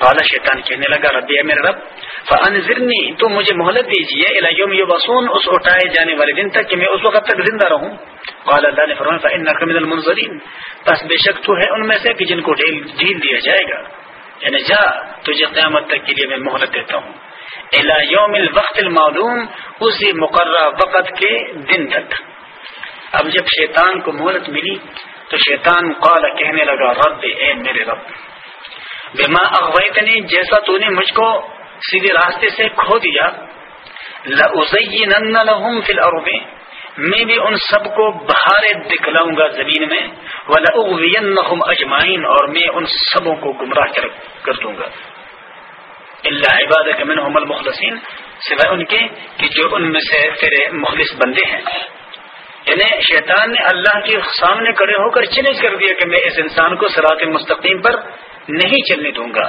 اعلیٰ شیطان کہنے لگا، ربی میرے رب فنظرنی تو مجھے مہلت دیجیے الہیوم یو بسون اس اٹھائے جانے والے دن تک کہ میں اس وقت تک زندہ رہوں۔ قال اللہ نے فرمایا، فإنك من المنظرین بس بے شک تو ہے ان میں سے کہ جن کو ڈھیل دیا جائے گا۔ یعنی جا، تجھے قیامت تک کے لیے میں مہلت دیتا ہوں۔ الا یوم الوقت المعلوم، اسی مقررہ وقت کے دن تک۔ اب جب شیطان کو مہلت ملی، تو شیطان قال، کہنے لگا، رب، اے میرے رب، بما اغویتنی، جیسا تو نے مجھ کو سیدھے راستے سے کھو دیا لَأُزَيِّنَنَّ لَهُمْ فِي الْأَرْضِ میں بھی ان سب کو بہارے دکھلاؤں گا زمین میں وَلَأُغْوِيَنَّهُمْ أَجْمَعِينَ اور میں ان سبوں کو گمراہ کر, کر دوں گا۔ اللہ عبادت منہم المخلصین سوائے ان کے کہ جو ان میں سے تیرے مخلص بندے ہیں۔ یعنی شیطان نے اللہ کے سامنے کڑے ہو کر چیلنج کر دیا کہ میں اس انسان کو سرات مستقیم پر نہیں چلنے دوں گا۔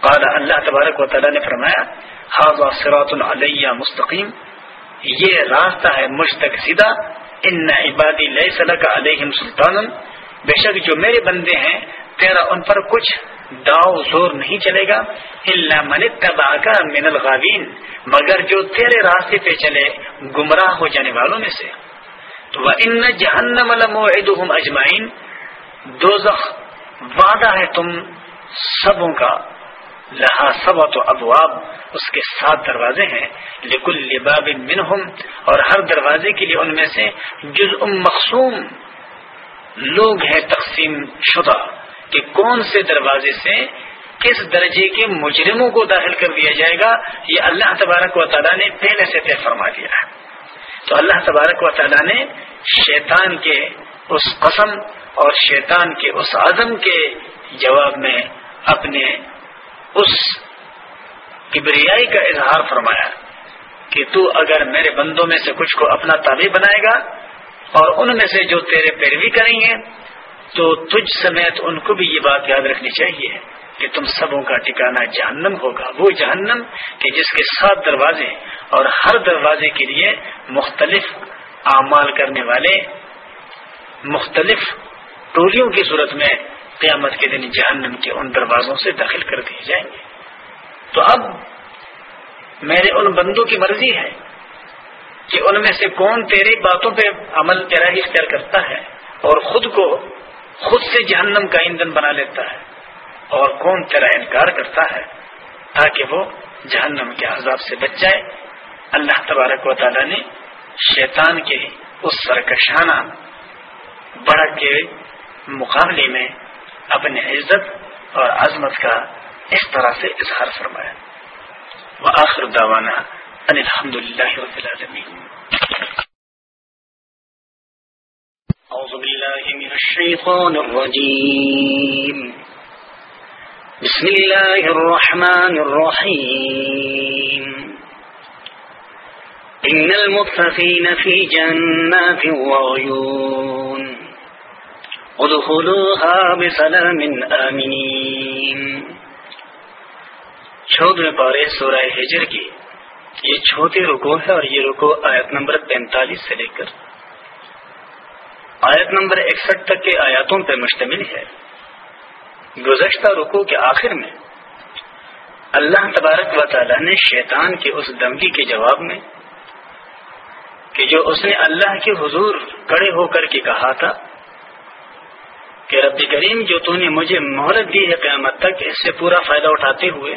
قال اللہ تبارک و تعالیٰ نے فرمایا حاضہ سرات علیہ مستقیم یہ راستہ ہے مشتق سیدھا، ان عبادی لئی صلاح علیہم سلطان بے شک جو میرے بندے ہیں، تیرا ان پر کچھ داؤ زور نہیں چلے گا۔ اللہ من تباہ کا من الغاوین۔ مگر جو تیرے راستے پہ چلے، گمراہ ہو جانے والوں میں سے۔ تو وہ ان جہنم اجمائن دو وعدہ ہے تم سبوں کا۔ لہا سب تو ابواب، اس کے سات دروازے ہیں لکل لباب منہم، اور ہر دروازے کے لیے ان میں سے جز مقصوم لوگ ہیں تقسیم شدہ کہ کون سے دروازے سے کس درجے کے مجرموں کو داخل کر دیا جائے گا، یہ اللہ تبارک و تعالیٰ نے پہلے سے طے فرما دیا ہے۔ تو اللہ تبارک و تعالیٰ نے شیطان کے اس قسم اور شیطان کے اس عزم کے جواب میں اپنے اس کبریائی کا اظہار فرمایا کہ تو اگر میرے بندوں میں سے کچھ کو اپنا تابع بنائے گا اور ان میں سے جو تیرے پیروی کریں گے، تو تجھ سمیت ان کو بھی یہ بات یاد رکھنی چاہیے کہ تم سبوں کا ٹھکانا جہنم ہوگا۔ وہ جہنم کہ جس کے سات دروازے اور ہر دروازے کے لیے مختلف اعمال کرنے والے مختلف ٹولیوں کی صورت میں قیامت کے دن جہنم کے ان دروازوں سے داخل کر دیے جائیں گے۔ تو اب میرے ان بندوں کی مرضی ہے کہ ان میں سے کون تیری باتوں پہ عمل تیرا ہی اختیار کرتا ہے اور خود کو خود سے جہنم کا ایندھن بنا لیتا ہے اور کون تیرا انکار کرتا ہے تاکہ وہ جہنم کے عذاب سے بچ جائے۔ اللہ تبارک و تعالی نے شیطان کے اس سرکشانہ بڑھ کے مقابلے میں اپنے عزت اور عظمت کا اس طرح سے اظہار فرمایا۔ وہ آخر داوانا الحمد للہ رب العالمین۔ أعوذ بالله من الشيطان الرجيم بسم الله الرحمن الرحيم إن المتقين في جنات وعيون ادخلوها بسلام آمنين چودہ پارے سورہ ہجر کی یہ چھوٹی رکو ہے اور یہ رکو آیت نمبر پینتالیس سے لے کر آیت نمبر اکسٹھ تک کے آیاتوں پر مشتمل ہے۔ گزشتہ رکو کے آخر میں اللہ تبارک و تعالی نے شیطان کی اس دمگی کے جواب میں کہ جو اس نے اللہ کے حضور کڑے ہو کر کے کہا تھا کہ رب کریم جو تو نے مجھے مہرت دی ہے قیامت تک، اس سے پورا فائدہ اٹھاتے ہوئے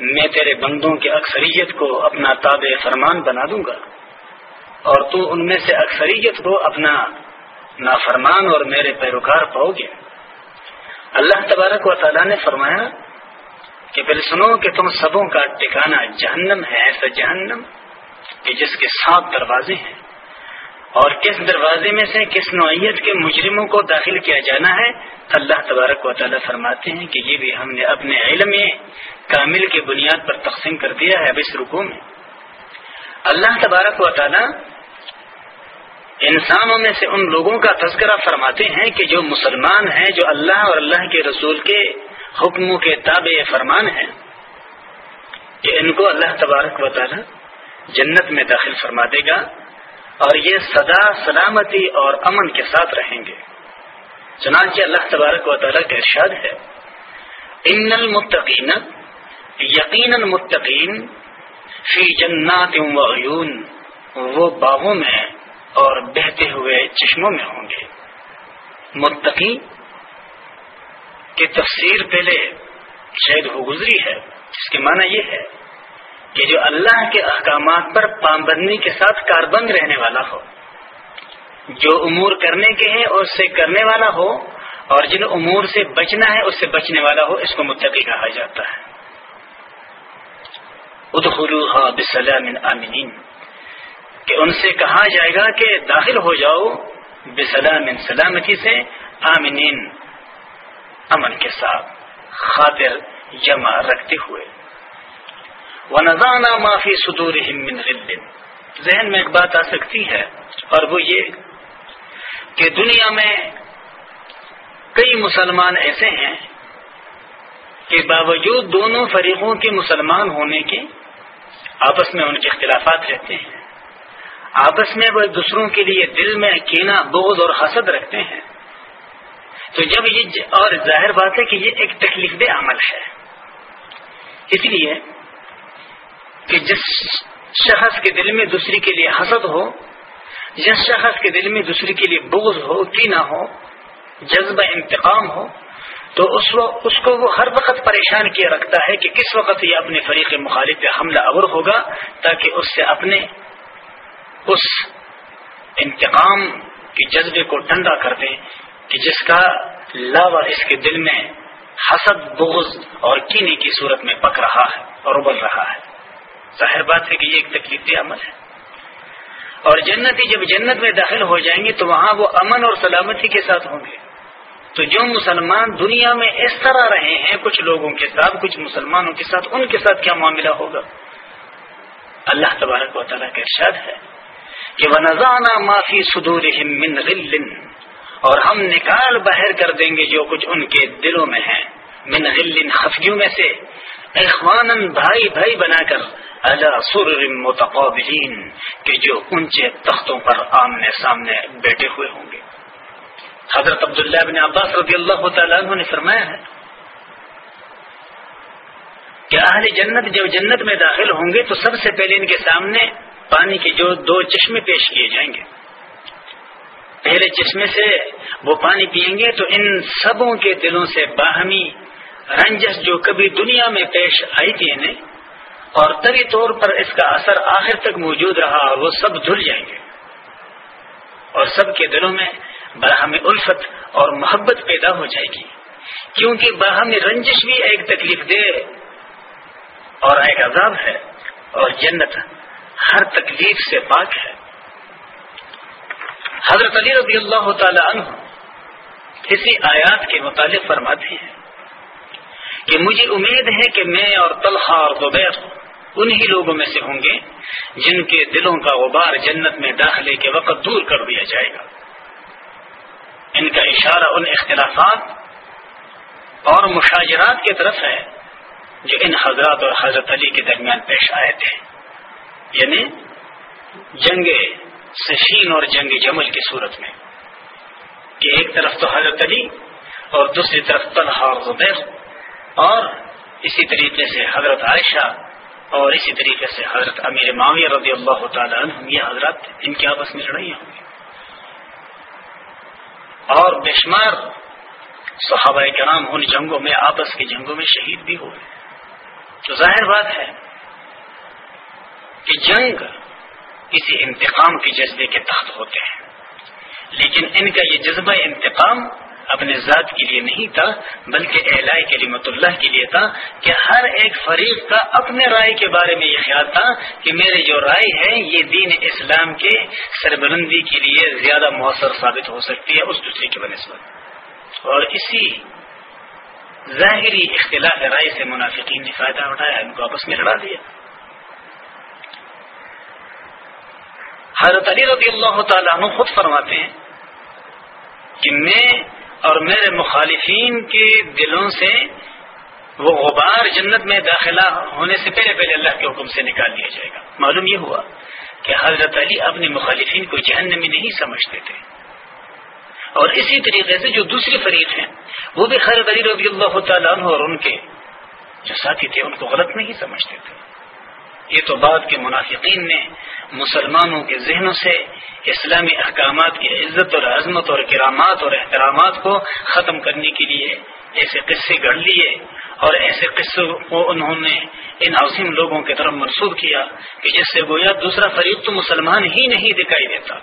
میں تیرے بندوں کی اکثریت کو اپنا تابع فرمان بنا دوں گا۔ اور تو ان میں سے اکثریت کو اپنا نافرمان اور میرے پیروکار پاؤ گے۔ اللہ تبارک و تعالیٰ نے فرمایا کہ پھر سنو کہ تم سبوں کا ٹکانا جہنم ہے، ایسا جہنم کہ جس کے سات دروازے ہیں۔ اور کس دروازے میں سے کس نوعیت کے مجرموں کو داخل کیا جانا ہے؟ اللہ تبارک و تعالیٰ فرماتے ہیں کہ یہ بھی ہم نے اپنے علم کامل کی بنیاد پر تقسیم کر دیا ہے اب اس رکو میں۔ اللہ تبارک و تعالیٰ انسانوں میں سے ان لوگوں کا تذکرہ فرماتے ہیں کہ جو مسلمان ہیں، جو اللہ اور اللہ کے رسول کے حکموں کے تابع فرمان ہیں، کہ ان کو اللہ تبارک و تعالی جنت میں داخل فرما دے گا۔ اور یہ سدا سلامتی اور امن کے ساتھ رہیں گے۔ چنانچہ اللہ تبارک و تعالیٰ کا ارشاد ہے، ان المتقین، یقینا متقین، فی جنات و عیون، وہ باغوں میں اور بہتے ہوئے چشموں میں ہوں گے۔ متقی کی تفسیر پہلے شاید ہو گزری ہے، جس کے معنی یہ ہے کہ جو اللہ کے احکامات پر پابندی کے ساتھ کاربند رہنے والا ہو، جو امور کرنے کے ہیں اور اس سے کرنے والا ہو، اور جن امور سے بچنا ہے، اس سے بچنے والا ہو، اس کو متقی کہا جاتا ہے۔ ادخلوها بسلام آمنین۔ کہ ان سے کہا جائے گا کہ داخل ہو جاؤ بسلام، سلامتی سے آمنین۔ امن کے ساتھ خاطر جمع رکھتے ہوئے۔ نظانہ معافی سدور ذہن میں ایک بات آ سکتی ہے، اور وہ یہ کہ دنیا میں کئی مسلمان ایسے ہیں کہ باوجود دونوں فریقوں کے مسلمان ہونے کے آپس میں ان کے اختلافات رہتے ہیں۔ آپس میں وہ دوسروں کے لیے دل میں کینا بغض اور حسد رکھتے ہیں۔ تو جب یہ اور ظاہر بات ہے کہ یہ ایک تکلیف دہ عمل ہے۔ اس لیے کہ جس شخص کے دل میں دوسری کے لیے حسد ہو، جس شخص کے دل میں دوسری کے لیے بغض ہو کینا ہو، جذبہ انتقام ہو، تو اس اس کو وہ ہر وقت پریشان کیا رکھتا ہے کہ کس وقت یہ اپنے فریق مخالف پہ حملہ اور ہوگا تاکہ اس سے اپنے اس انتقام کے جذبے کو ٹھنڈا کر دیں کہ جس کا لاوا اس کے دل میں حسد، بغض اور کینے کی صورت میں پک رہا ہے اور ابل رہا ہے۔ ظاہر بات ہے کہ یہ ایک تکلیف عمل ہے۔ اور جنتی جب جنت میں داخل ہو جائیں گے تو وہاں وہ امن اور سلامتی کے ساتھ ہوں گے۔ تو جو مسلمان دنیا میں اس طرح رہے ہیں، کچھ لوگوں کے ساتھ، کچھ مسلمانوں کے ساتھ، ان کے ساتھ کیا معاملہ ہوگا؟ اللہ تبارک و تعالیٰ کا ارشاد ہے کہ وہ نذانہ معافی سدور من غل۔ اور ہم نکال بہر کر دیں گے جو کچھ ان کے دلوں میں ہے من غل خفیوں میں سے۔ اخوان بھائی بھائی بنا کر۔ اللہ متقابلین کہ جو اونچے تختوں پر آمنے سامنے بیٹھے ہوئے ہوں گے۔ حضرت عبداللہ بن عباس رضی اللہ تعالیٰ عنہ نے فرمایا ہے کہ اہل جنت جب جنت میں داخل ہوں گے تو سب سے پہلے ان کے سامنے پانی کے جو دو چشمے پیش کیے جائیں گے۔ پہلے چشمے سے وہ پانی پیئیں گے تو ان سبوں کے دلوں سے باہمی رنجس جو کبھی دنیا میں پیش آئی تھی انہیں اور طبی طور پر اس کا اثر آخر تک موجود رہا اور وہ سب دھل جائیں گے۔ اور سب کے دلوں میں براہم الفت اور محبت پیدا ہو جائے گی۔ کیونکہ باہم رنجش بھی ایک تکلیف دے اور ایک عذاب ہے، اور جنت ہر تکلیف سے پاک ہے۔ حضرت علی رضی اللہ تعالی عنہ کسی آیات کے متعلق فرماتے ہیں کہ مجھے امید ہے کہ میں اور طلحہ اور زبیر انہی لوگوں میں سے ہوں گے جن کے دلوں کا غبار جنت میں داخلے کے وقت دور کر دیا جائے گا۔ ان کا اشارہ ان اختلافات اور مشاجرات کی طرف ہے جو ان حضرات اور حضرت علی کے درمیان پیش آئے تھے۔ یعنی جنگ سشین اور جنگ جمل کی صورت میں کہ ایک طرف تو حضرت علی اور دوسری طرف طلحہ اور زبیر اور اسی طریقے سے حضرت عائشہ اور اسی طریقے سے حضرت امیر معاویہ رضی اللہ تعالیٰ عنہ یہ حضرات ان کی آپس میں لڑائیاں ہوں گی اور بے شمار صحابہ کرام ان جنگوں میں آپس کی جنگوں میں شہید بھی ہوئے۔ تو ظاہر بات ہے کہ جنگ کسی انتقام کے جذبے کے تحت ہوتے ہیں۔ لیکن ان کا یہ جذبہ انتقام اپنے ذات کے لیے نہیں تھا، بلکہ اہلائی کلیمت اللہ کے لیے تھا کہ ہر ایک فریق کا اپنے رائے کے بارے میں یہ خیال تھا کہ میرے جو رائے ہے، یہ دین اسلام کے سربلندی کے لیے زیادہ مؤثر ثابت ہو سکتی ہے اس دوسرے کے بنسبت۔ اور اسی ظاہری اختلاف رائے سے منافقین نے فائدہ اٹھایا، ان کو آپس میں لڑا دیا۔ حضرت علی رضی اللہ تعالیٰ عنہ خود فرماتے ہیں کہ میں اور میرے مخالفین کے دلوں سے وہ غبار جنت میں داخلہ ہونے سے پہلے پہلے اللہ کے حکم سے نکال دیا جائے گا۔ معلوم یہ ہوا کہ حضرت علی اپنے مخالفین کو جہنمی نہیں سمجھتے تھے۔ اور اسی طریقے سے جو دوسری فریق ہیں، وہ بھی حضرت علی رضی اللہ تعالیٰ عنہ اور ان کے جو ساتھی تھے، ان کو غلط نہیں سمجھتے تھے۔ یہ تو بعد کے منافقین نے مسلمانوں کے ذہنوں سے اسلامی احکامات کی عزت اور عظمت اور کرامات اور احترامات کو ختم کرنے کے لیے ایسے قصے گڑھ لیے اور ایسے قصوں کو انہوں نے ان عظیم لوگوں کی طرف منسوخ کیا کہ جس سے گویا دوسرا فریق تو مسلمان ہی نہیں دکھائی دیتا۔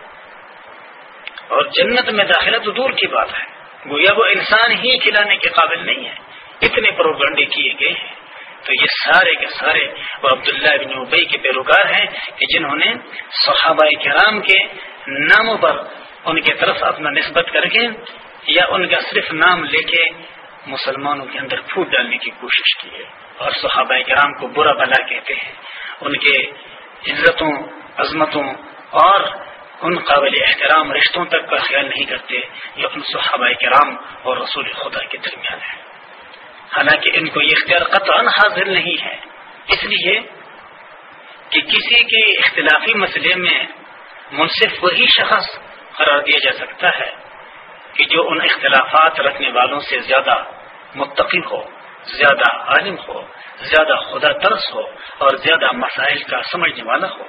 اور جنت میں داخلہ تو دور کی بات ہے۔ گویا وہ انسان ہی کھلانے کے قابل نہیں ہے۔ اتنے پروگنڈے کیے گئے ہیں۔ تو یہ سارے کے سارے وہ عبداللہ بن ابئی کے پیروکار ہیں کہ جنہوں نے صحابہ کرام کے ناموں پر ان کے طرف اپنا نسبت کر کے یا ان کا صرف نام لے کے مسلمانوں کے اندر پھوٹ ڈالنے کی کوشش کی ہے۔ اور صحابہ کرام کو برا بلا کہتے ہیں۔ ان کے عزتوں، عظمتوں اور ان قابل احترام رشتوں تک کا خیال نہیں کرتے یہ ان صحابہ کرام اور رسول خدا کے درمیان ہے۔ حالانکہ ان کو یہ اختیار قطع حاضر نہیں ہے۔ اس لیے کہ کسی کے اختلافی مسئلے میں منصف وہی شخص قرار دیا جا سکتا ہے کہ جو ان اختلافات رکھنے والوں سے زیادہ متقی ہو، زیادہ عالم ہو، زیادہ خدا ترس ہو اور زیادہ مسائل کا سمجھنے والا ہو۔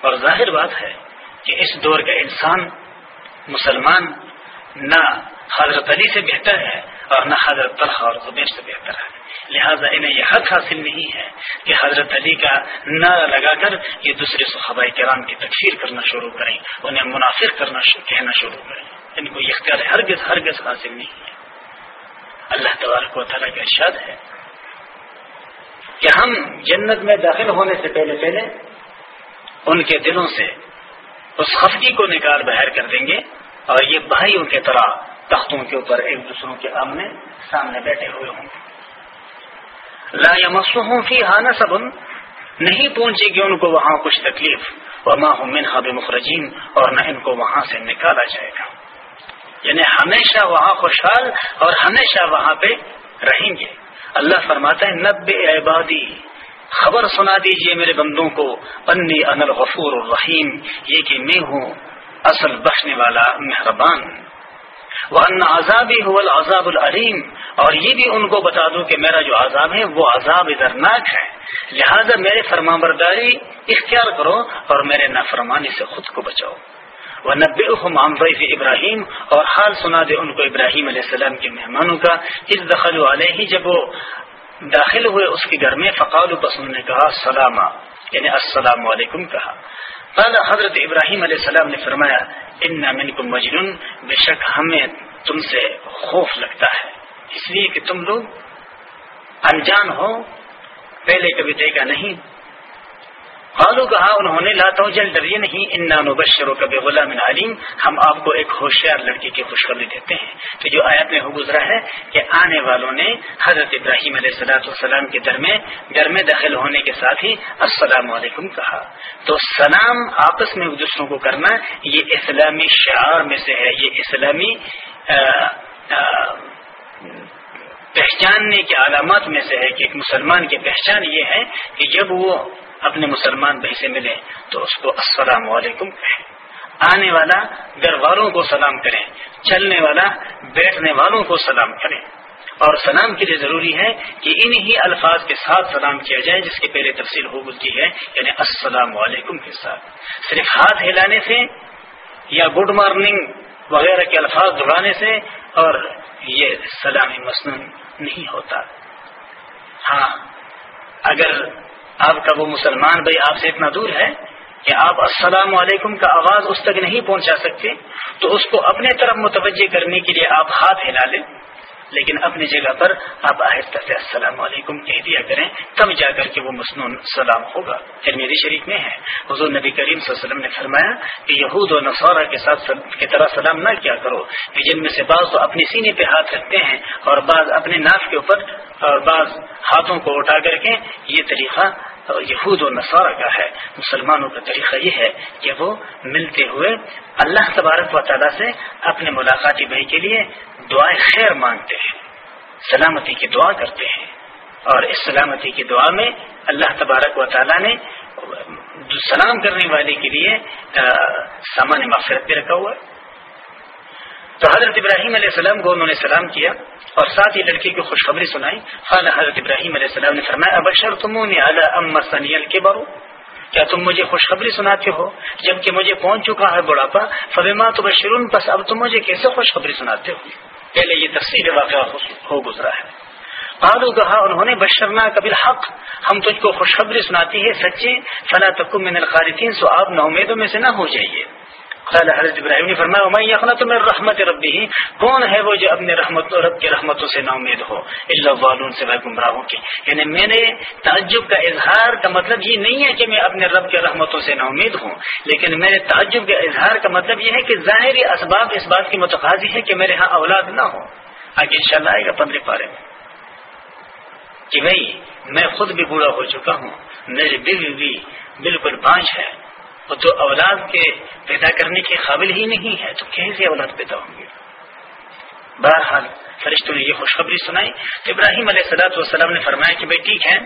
اور ظاہر بات ہے کہ اس دور کا انسان مسلمان، نہ حضرت علی سے بہتر ہے اور نہ حضرت طلحہ اور زبیر سے بہتر ہے۔ لہذا انہیں یہ حق حاصل نہیں ہے کہ حضرت علی کا نعرہ لگا کر یہ دوسرے صحابہ کرام کی تکفیر کرنا شروع کریں، انہیں منافر کرنا کہنا شروع کریں۔ ان کو یہ اختیار ہرگز ہرگز حاصل نہیں ہے۔ اللہ تبارک و تعالیٰ کا ارشاد ہے کہ ہم جنت میں داخل ہونے سے پہلے پہلے ان کے دلوں سے اس خفگی کو نکال بہر کر دیں گے اور یہ بھائیوں کے طرح تختوں کے اوپر ایک دوسروں کے آمنے سامنے بیٹھے ہوئے ہوں۔ گے لا یمسوہم فی ہانا سبن نہیں پہنچے گی ان کو وہاں کچھ تکلیف، وما هم منها بمخرجین، اور نہ ان کو وہاں سے نکالا جائے گا۔ یعنی ہمیشہ وہاں خوشحال اور ہمیشہ وہاں پہ رہیں گے۔ اللہ فرماتا ہے، نب عبادی، خبر سنا دیجیے میرے بندوں کو، انی ان الغفور الرحیم، یہ کہ میں ہوں اصل بخشنے والا مہربان۔ ان عذابی ہو العذاب العلیم اور یہ بھی ان کو بتا دوں کہ میرا جو عذاب ہے وہ عذاب ادرناک ہے۔ لہذا میرے فرما برداری اختیار کرو اور میرے نافرمانی سے خود کو بچاؤ۔ وہ نبے معامفی ابراہیم اور حال سنا دے ان کو ابراہیم علیہ السلام کے مہمانوں کا۔ اس دخل والے ہی جب وہ داخل ہوئے اس کے گھر میں فقال پسند نے کہا سلامہ یعنی السلام علیکم کہا۔ پہلا حضرت ابراہیم علیہ السلام نے فرمایا ان من کو مجنون بے شک ہمیں تم سے خوف لگتا ہے۔ اس لیے کہ تم لوگ انجان ہو، پہلے کبھی دیکھا نہیں۔ قالو کہا، انہوں نے لاتا جل ڈریے نہیں ان نانو بشروں کبھی غلام علیم۔ ہم آپ کو ایک ہوشیار لڑکی کی خوشخبری دیتے ہیں۔ تو جو آیت میں ہو گزرا ہے کہ آنے والوں نے حضرت ابراہیم علیہ السلاۃ والسلام کے در میں گھر میں داخل ہونے کے ساتھ ہی السلام علیکم کہا۔ تو سلام آپس میں ایک دوسروں کو کرنا، یہ اسلامی شعار میں سے ہے، یہ اسلامی پہچاننے کی علامات میں سے ہے کہ ایک مسلمان کی پہچان یہ ہے کہ جب وہ اپنے مسلمان بھائی سے ملے تو اس کو السلام علیکم کہیں۔ آنے والا گھر والوں کو سلام کریں، چلنے والا بیٹھنے والوں کو سلام کریں۔ اور سلام کے لیے ضروری ہے کہ انہی الفاظ کے ساتھ سلام کیا جائے جس کی پہلے تفصیل ہو گزتی ہے یعنی السلام علیکم کے ساتھ۔ صرف ہاتھ ہلانے سے یا گڈ مارننگ وغیرہ کے الفاظ دہرانے سے اور یہ سلامی مصنون نہیں ہوتا۔ ہاں اگر آپ کا وہ مسلمان بھائی آپ سے اتنا دور ہے کہ آپ السلام علیکم کا آواز اس تک نہیں پہنچا سکتے، تو اس کو اپنے طرف متوجہ کرنے کے لیے آپ ہاتھ ہلا لیں۔ لیکن اپنی جگہ پر آپ آہستہ سے السلام علیکم کہہ دیا کریں تب جا کر کے وہ مصنون سلام ہوگا۔ پھر میری شریف میں ہے۔ حضور نبی کریم صلی اللہ علیہ وسلم نے فرمایا کہ یہود و نصورہ کے ساتھ کی طرح سلام نہ کیا کرو، کہ جن میں سے بعض تو اپنی سینے پہ ہاتھ رکھتے ہیں اور بعض اپنے ناف کے اوپر اور بعض ہاتھوں کو اٹھا کر کے یہ طریقہ یہود و نصارہ کا ہے، مسلمانوں کا طریقہ یہ ہے کہ وہ ملتے ہوئے اللہ تبارک و تعالیٰ سے اپنے ملاقاتی بھائی کے لیے دعائیں خیر مانگتے ہیں، سلامتی کی دعا کرتے ہیں۔ اور اس سلامتی کی دعا میں اللہ تبارک و تعالیٰ نے سلام کرنے والے کے لیے سامان مغفرت بھی رکھا ہوا ہے۔ تو حضرت ابراہیم علیہ السلام کو انہوں نے سلام کیا اور ساتھ ہی لڑکی کو خوشخبری سنائی۔ خالہ حضرت ابراہیم علیہ السلام نے فرمایا ابشر تموں نے اعلیٰ کے بارو کیا تم مجھے خوشخبری سناتے ہو؟ جبکہ مجھے پہنچ چکا ہے بڑھاپا فبیما تو بشرون پس اب تم مجھے کیسے خوشخبری سناتے ہو؟ پہلے یہ تفصیل واقعہ ہو گزرا ہے۔ قالو کہا، انہوں نے بشرنا قبل حق ہم تجھ کو خوشخبری سناتی ہے سچے فلا تکم من الخارتین سو آپ نہ امیدوں میں سے نہ ہو جائیے۔ قال حضرت ابراہیم نے فرمایا میں یقنا تو رحمت ربی ہی کون ہے وہ جو اپنے رحمت رب کی رحمتوں سے نا امید ہو؟ اللہ والون سے میں گمراہوں کی یعنی میرے تعجب کا اظہار کا مطلب یہ نہیں ہے کہ میں اپنے رب کے رحمتوں سے نا امید ہوں، لیکن میرے تعجب کے اظہار کا مطلب یہ ہے کہ ظاہری اسباب اس بات کی متقاضی ہے کہ میرے ہاں اولاد نہ ہو آگے ان شاء اللہ آئے گا پندرہ پارے میں۔ کہ بھائی میں خود بھی بوڑھا ہو چکا ہوں، میری بیوی بھی بالکل پانچ ہے۔ وہ تو اولاد کے پیدا کرنے کے قابل ہی نہیں ہے، تو کیسے اولاد پیدا ہوں گے؟ بہرحال، فرشتوں نے یہ خوشخبری سنائی۔ تو ابراہیم علیہ سلاۃ والسلام نے فرمایا کہ بھائی ٹھیک ہے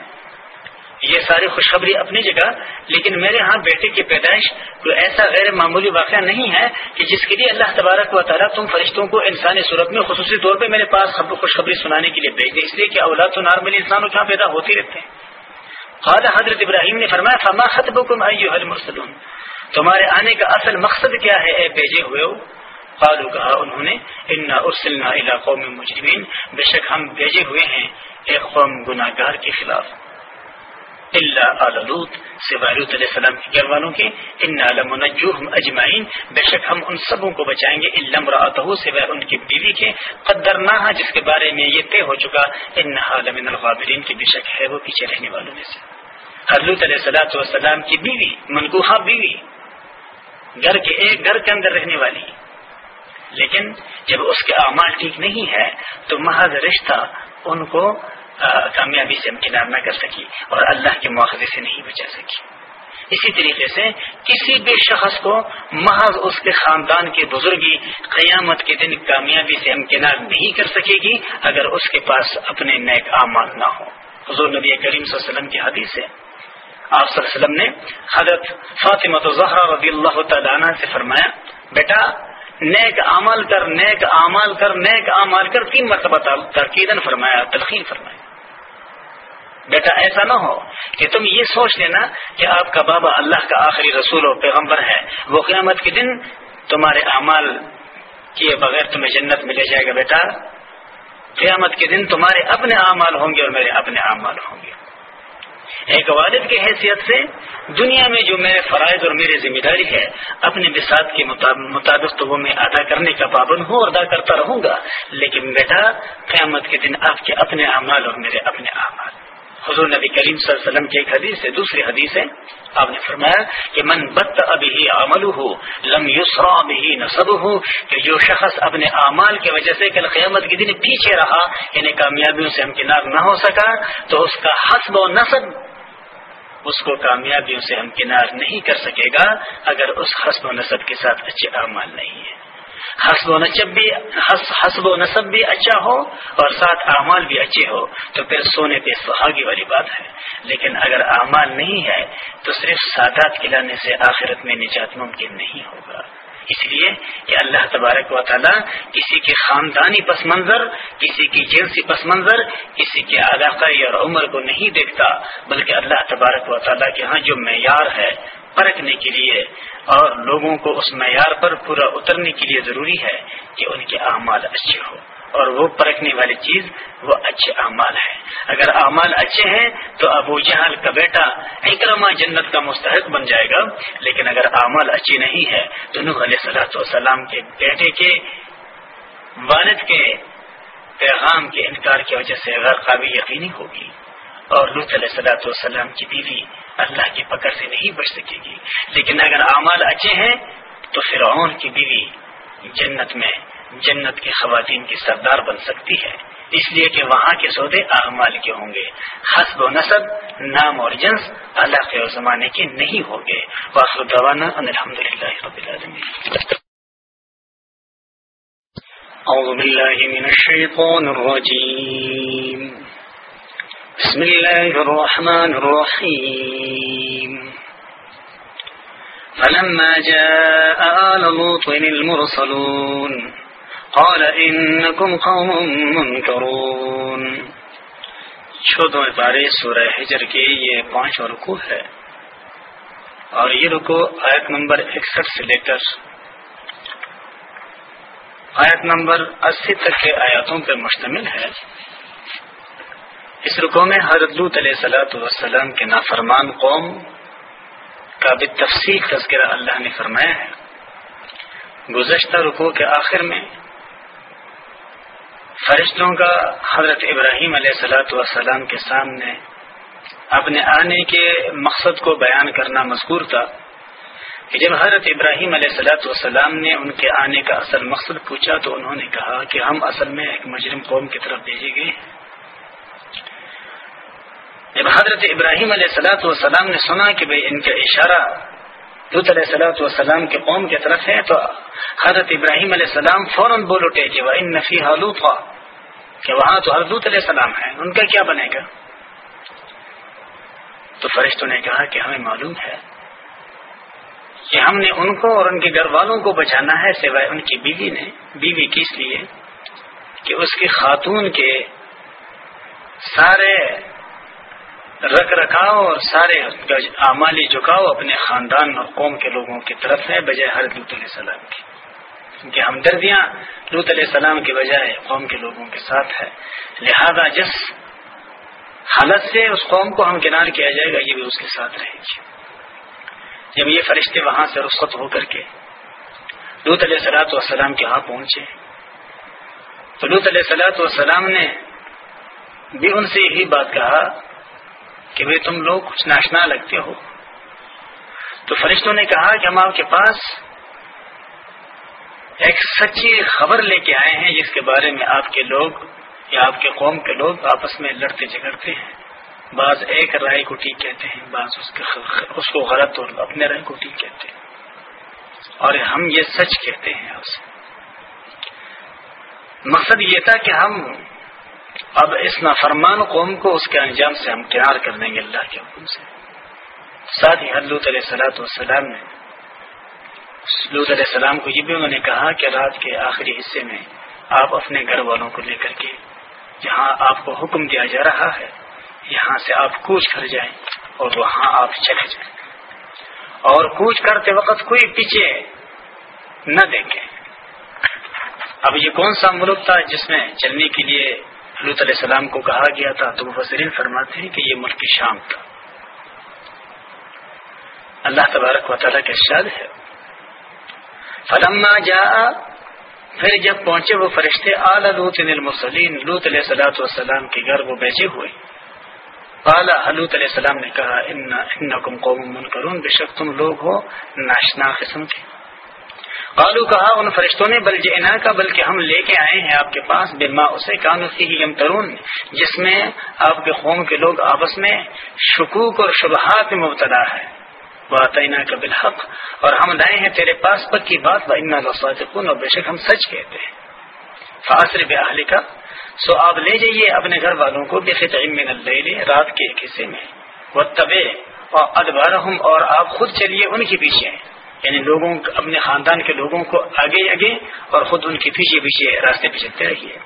یہ ساری خوشخبری اپنی جگہ، لیکن میرے ہاں بیٹے کی پیدائش کوئی ایسا غیر معمولی واقعہ نہیں ہے کہ جس کے لیے اللہ تبارک و تعالیٰ تم فرشتوں کو انسانی صورت میں، خصوصی طور پہ میرے پاس خوشخبری سنانے کے لیے بھیج دے اس لیے کہ اولاد تو نارملی انسانوں کہاں پیدا ہوتے رہتے ہیں۔ خالہ حضرت ابراہیم نے فرمایا، فما خطب کم مرسلون تمہارے آنے کا اصل مقصد کیا ہے؟ اے بھیجے ہوئے ہو۔ قالو کہا انہوں نے، انا ارسلنا الى قوم مجرمین بے شک ہم بھیجے ہوئے ہیں ایک قوم گناہ گار کے خلاف۔ اللہ علوت سوائے علیہ السلام کے گھر والوں کے۔ ان علم اجمعین بے شک ہم ان سبوں کو بچائیں گے۔ علم رات سوائے ان کی بیوی کے۔ قدر نہ جس کے بارے میں یہ طے ہو چکا۔ ان عالم الغابرین کی بے شک ہے وہ پیچھے رہنے والوں میں سے۔ حضرت علیہ السلاۃ والسلام کی بیوی منقوہ بیوی، گھر کے ایک گھر کے اندر رہنے والی۔ لیکن جب اس کے اعمال ٹھیک نہیں ہے، تو محض رشتہ ان کو کامیابی سے امکنار نہ کر سکی اور اللہ کے مواخذے سے نہیں بچا سکی۔ اسی طریقے سے کسی بھی شخص کو محض اس کے خاندان کی بزرگی قیامت کے دن کامیابی سے امکنار نہیں کر سکے گی اگر اس کے پاس اپنے نیک اعمال نہ ہو حضور نبی کریم صلی اللہ علیہ وسلم کی حدیث ہے آپ صلی اللہ علیہ وسلم نے حضرت فاطمہ زہرا رضی اللہ تعالیٰ سے فرمایا، بیٹا، نیک عمل کر، نیک اعمال کر، نیک اعمال کر، تین مرتبہ ترکیدن فرمایا، تلخین فرمایا۔ بیٹا، ایسا نہ ہو کہ تم یہ سوچ لینا کہ آپ کا بابا اللہ کا آخری رسول و پیغمبر ہے۔ وہ قیامت کے دن تمہارے اعمال کیے بغیر تمہیں جنت ملے جائے گا۔ بیٹا، قیامت کے دن تمہارے اپنے اعمال ہوں گے اور میرے اپنے اعمال ہوں گے۔ ایک والد کی حیثیت سے دنیا میں جو میرے فرائض اور میری ذمہ داری ہے اپنے بساط کے مطابق تو وہ میں ادا کرنے کا پابند ہوں اور ادا کرتا رہوں گا۔ لیکن بیٹا، قیامت کے دن آپ کے اپنے اعمال اور میرے اپنے اعمال۔ حضور نبی کریم صلی اللہ علیہ وسلم کی ایک حدیث ہے، دوسری حدیث ہے۔ آپ نے فرمایا کہ من بت ابھی عمل ہو لم یسرا ابھی نصب ہو کہ جو شخص اپنے اعمال کی وجہ سے کل قیامت کے دن پیچھے رہا یعنی کامیابیوں سے ہمکنار نہ ہو سکا، تو اس کا حسب و نصب اس کو کامیابیوں سے ہمکنار نہیں کر سکے گا اگر اس حسب و نصب کے ساتھ اچھے اعمال نہیں ہے حسب و نصب بھی حسب و نصب بھی اچھا ہو اور ساتھ اعمال بھی اچھے ہو، تو پھر سونے پہ سہاگی والی بات ہے۔ لیکن اگر اعمال نہیں ہے، تو صرف سادات کھلانے سے آخرت میں نجات ممکن نہیں ہوگا۔ اس لیے کہ اللہ تبارک و تعالیٰ کسی کے خاندانی پس منظر، کسی کی جنسی پس منظر، کسی کے علاقہ اور عمر کو نہیں دیکھتا، بلکہ اللہ تبارک و تعالیٰ کے ہاں جو معیار ہے پرکھنے کے لیے اور لوگوں کو اس معیار پر پورا اترنے کے لیے ضروری ہے کہ ان کے اعمال اچھے ہوں۔ اور وہ پرکھنے والی چیز، وہ اچھے اعمال ہے اگر اعمال اچھے ہیں تو ابو جہل کا بیٹا اکرما جنت کا مستحق بن جائے گا۔ لیکن اگر اعمال اچھی نہیں ہے تو نوح علیہ صلاحت والسلام کے بیٹے کے والد کے پیغام کے انکار کی وجہ سے غیر قابل یقینی ہوگی اور لط علیہ صلاحت والسلام کی بیوی اللہ کی پکڑ سے نہیں بچ سکے گی۔ لیکن اگر اعمال اچھے ہیں تو فرعون کی بیوی جنت میں جنت کی خواتین کی سردار بن سکتی ہے۔ اس لیے کہ وہاں کے سودے اعمال کے ہوں گے۔ حسب و نصب، نام اور جنس اللہ کے زمانے کے نہیں ہوں گے۔ دوانا الحمد للہ رب العالمین۔ أعوذ بالله من الشيطان الرجيم بسم الله الرحمن الرحيم فلما جاء آل لوط المرسلون قال انکم قوم منکرون چودہ پارے سورہ حجر کے یہ پانچ رکو ہے۔ اور یہ رکو آیت نمبر اکسٹھ سے لے کر آیت نمبر اسی تک کے آیاتوں پر مشتمل ہے۔ اس رکو میں حضرت لوت علیہ سلاۃ وسلم کے نافرمان قوم کا بھی تفصیل تذکرہ اللہ نے فرمایا ہے۔ گزشتہ رکو کے آخر میں فرشتوں کا حضرت ابراہیم علیہ سلاۃ والسلام کے سامنے اپنے آنے کے مقصد کو بیان کرنا مذکور تھا کہ جب حضرت ابراہیم علیہ سلاۃ والسلام نے ان کے آنے کا اصل مقصد پوچھا تو انہوں نے کہا کہ ہم اصل میں ایک مجرم قوم کی طرف بھیجے گئے جب حضرت ابراہیم علیہ سلاۃ والسلام نے سنا کہ بھائی ان کا اشارہ لط علیہ سلاۃ والسلام کے قوم کی طرف ہے تو حضرت ابراہیم علیہ السلام فوراً بول اٹھے کہ وہ ان نفی حلوط کہ وہاں تو حضرت علیہ السلام ہے ان کا کیا بنے گا؟ تو فرشتوں نے کہا کہ ہمیں معلوم ہے کہ ہم نے ان کو اور ان کے گھر والوں کو بچانا ہے، سوائے ان کی بیوی نے۔ بیوی کس لیے؟ کہ اس کی خاتون کے سارے رکھ رکھاؤ اور سارے اعمالی جھکاؤ اپنے خاندان اور قوم کے لوگوں کی طرف ہے بجائے ہر لط علیہ السلام کی کیونکہ ہمدردیاں لط علیہ السلام کے بجائے قوم کے لوگوں کے ساتھ ہے۔ لہذا جس حالت سے اس قوم کو ہم کنار کیا جائے گا، یہ بھی اس کے ساتھ رہے گی۔ جب یہ فرشتے وہاں سے رخصت ہو کر کے لوت علیہ سلاۃ والسلام کے ہاں پہنچے، تو لوت علیہ سلاۃ والسلام نے بھی ان سے یہی بات کہا کہ بھائی تم لوگ کچھ ناشنا لگتے ہو۔ تو فرشتوں نے کہا کہ ہم آپ کے پاس ایک سچی خبر لے کے آئے ہیں جس کے بارے میں آپ کے لوگ یا آپ کے قوم کے لوگ آپس میں لڑتے جھگڑتے ہیں۔ بعض ایک رائے کو ٹھیک کہتے ہیں، بعض اس اس کو غلط اور اپنے رائے کو ٹھیک کہتے ہیں۔ اور ہم یہ سچ کہتے ہیں۔ اسے مقصد یہ تھا کہ ہم اب اس نافرمان قوم کو اس کے انجام سے ہم کنار کر دیں گے اللہ کے حکم سے۔ ساتھ ہی حلوت علیہ سلاۃ والسلام نے لوت علیہ السلام کو یہ بھی انہوں نے کہا کہ رات کے آخری حصے میں آپ اپنے گھر والوں کو لے کر کے جہاں آپ کو حکم دیا جا رہا ہے، یہاں سے آپ کوچ کر جائیں اور وہاں آپ چلے جائیں۔ اور کوچ کرتے وقت کوئی پیچھے نہ دیکھیں۔ اب یہ کون سا ملک تھا جس میں چلنے کے لیے حلوط علیہ السلام کو کہا گیا تھا، تو وہ فرماتے ہیں کہ یہ ملک شام تھا۔ اللہ تبارک و تعالیٰ کا شاد ہے۔ فلما جا پھر جب پہنچے وہ فرشتے اعلی لوت المسلین لوت علیہ سلاۃ والسلام کے گھر وہ بیچے ہوئے۔ اعلیٰ حلوت ہاں، علیہ السلام نے کہا ان قوم منکرون، بے شک تم لوگ ہو، ناشنا قسم کے۔ قالو کہا، ان فرشتوں نے، بل جینا کا بلکہ ہم لے کے آئے ہیں آپ کے پاس، بما اسے کانوسی یم ترون جس میں آپ کے قوم کے لوگ آپس میں شکوک اور شبہات میں مبتلا ہے واطینہ کا بالحق، اور ہم لائے ہیں تیرے پاس پکی بات و انا اور بے شک ہم سچ کہتے ہیں۔ فاصر بے کا سو آپ لے جائیے اپنے گھر والوں کو بے من اللیل رات کے ایک حصے میں۔ وہ طبے اور ادبار اور آپ خود چلیے ان کے پیچھے۔ یعنی لوگوں اپنے خاندان کے لوگوں کو آگے آگے اور خود ان کے پیچھے پیچھے راستے پہ چلتے رہیے۔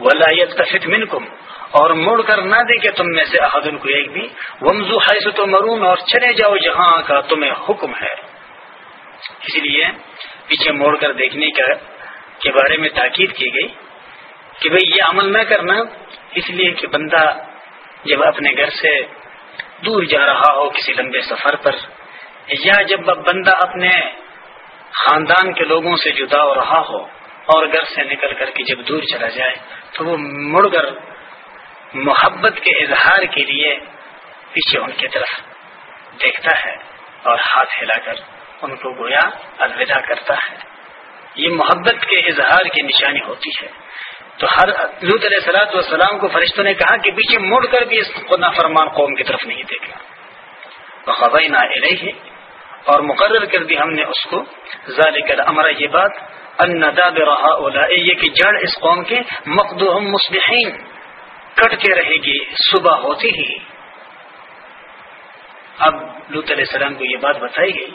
ولاۃ منکم اور مڑ کر نہ دیکھے تم میں سے احدن کو ایک بھی۔ ومزو حیث تو مرون اور چلے جاؤ جہاں کا تمہیں حکم ہے۔ اس لیے پیچھے موڑ کر دیکھنے کا کے بارے میں تاکید کی گئی کہ بھئی یہ عمل نہ کرنا۔ اس لیے کہ بندہ جب اپنے گھر سے دور جا رہا ہو کسی لمبے سفر پر یا جب بندہ اپنے خاندان کے لوگوں سے جدا ہو رہا ہو اور گھر سے نکل کر کے جب دور چلا جائے، تو وہ مڑ کر محبت کے اظہار کے لیے پیچھے ان کی طرف دیکھتا ہے اور ہاتھ ہلا کر ان کو گویا الوداع کرتا ہے۔ یہ محبت کے اظہار کی نشانی ہوتی ہے۔ تو ہر لط علیہ سلاۃ والسلام کو فرشتوں نے کہا کہ پیچھے مڑ کر بھی اس خدا فرمان قوم کی طرف نہیں دیکھنا۔ خبر نہ ہے اور مقرر کر دی ہم نے اس کو. ذالک امر یہ بات. رہا یہ کہ جڑ اس قوم کے مقدوم مصبحین. کٹ کے رہے گی، صبح ہوتی ہی. اب لط علیہ السلام کو یہ بات بتائی گئی.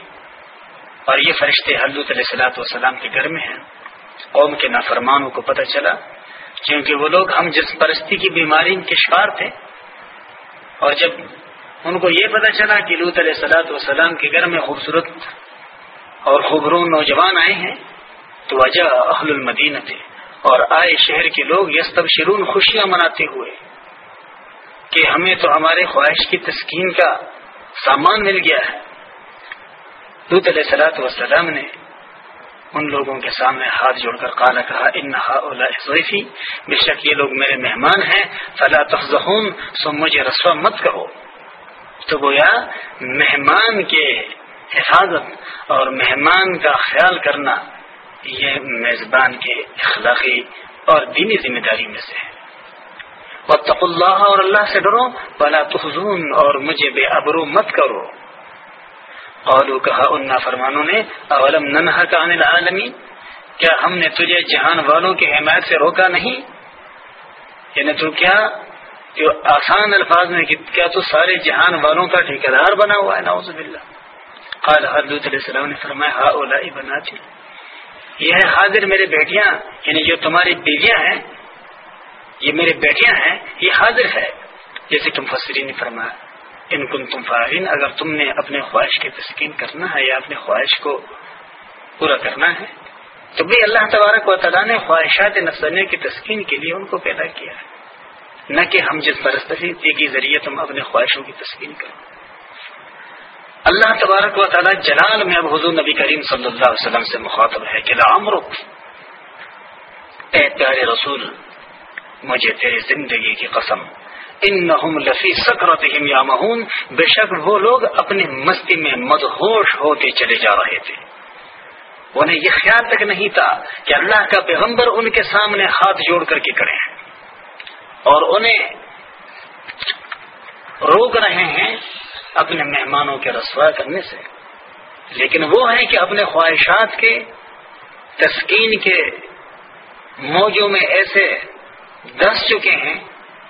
اور یہ فرشتے حلوت علیہ السلاۃ والسلام کے گھر میں ہیں. قوم کے نافرمانوں کو پتہ چلا. کیونکہ وہ لوگ ہم جس پرستی کی بیماری کے شکار تھے. اور جب ان کو یہ پتہ چلا کہ لوت علیہ السلاۃ والسلام کے گھر میں خوبصورت اور خوبرون نوجوان آئے ہیں، تو وجہ اہل المدینہ تھے۔ اور آئے شہر کے لوگ یس تب شرون خوشیاں مناتے ہوئے کہ ہمیں تو ہمارے خواہش کی تسکین کا سامان مل گیا ہے۔ دودھ علیہ سلاۃ وسلام نے ان لوگوں کے سامنے ہاتھ جوڑ کر کالا کہا، ان ضعیفی، بے شک یہ لوگ میرے مہمان ہیں، فلا تخذہم سو مجھے رسوا مت کرو تو گویا مہمان کے حفاظت اور مہمان کا خیال کرنا یہ میزبان کے اخلاقی اور دینی ذمہ داری میں سے ہے۔ تق اللہ اور اللہ سے ڈرو بلا تخزون اور مجھے بے ابرو مت کرو۔ قالو کہا ان فرمانوں نے، اولم ننہا کا عن العالمین؟ کیا ہم نے تجھے جہان والوں کی حمایت سے روکا نہیں؟ یعنی تو کیا جو آسان الفاظ میں کیا تو سارے جہان والوں کا ٹھیکیدار بنا ہوا ہے نوز قال حضرت علیہ السلام نے فرمایا ہا اولا بناتی۔ یہ ہے حاضر میرے بیٹیاں یعنی جو تمہاری بیویاں ہیں، یہ میرے بیٹیاں ہیں، یہ حاضر ہے۔ جیسے تم فصری نے فرمایا، ان کن تم فارغین اگر تم نے اپنے خواہش کی تسکین کرنا ہے یا اپنے خواہش کو پورا کرنا ہے، تو بھی اللہ تبارک و تعالیٰ نے خواہشات نفسانے کی تسکین کے لیے ان کو پیدا کیا ہے۔ نہ کہ ہم جس پرستی کے ذریعے تم اپنے خواہشوں کی تسکین کرو۔ اللہ تبارک و تعالیٰ جلال میں اب حضور نبی کریم صلی اللہ علیہ وسلم سے مخاطب ہے کہ لام رخ اے پیارے رسول، مجھے تیری زندگی کی قسم ان لفی سکرت یا مہون بے شک وہ لوگ اپنی مستی میں مدہوش ہوتے چلے جا رہے تھے۔ انہیں یہ خیال تک نہیں تھا کہ اللہ کا پیغمبر ان کے سامنے ہاتھ جوڑ کر کے کڑے ہیں۔ اور انہیں روک رہے ہیں اپنے مہمانوں کے رسوا کرنے سے۔ لیکن وہ ہیں کہ اپنے خواہشات کے، تسکین کے موجوں میں ایسے دس چکے ہیں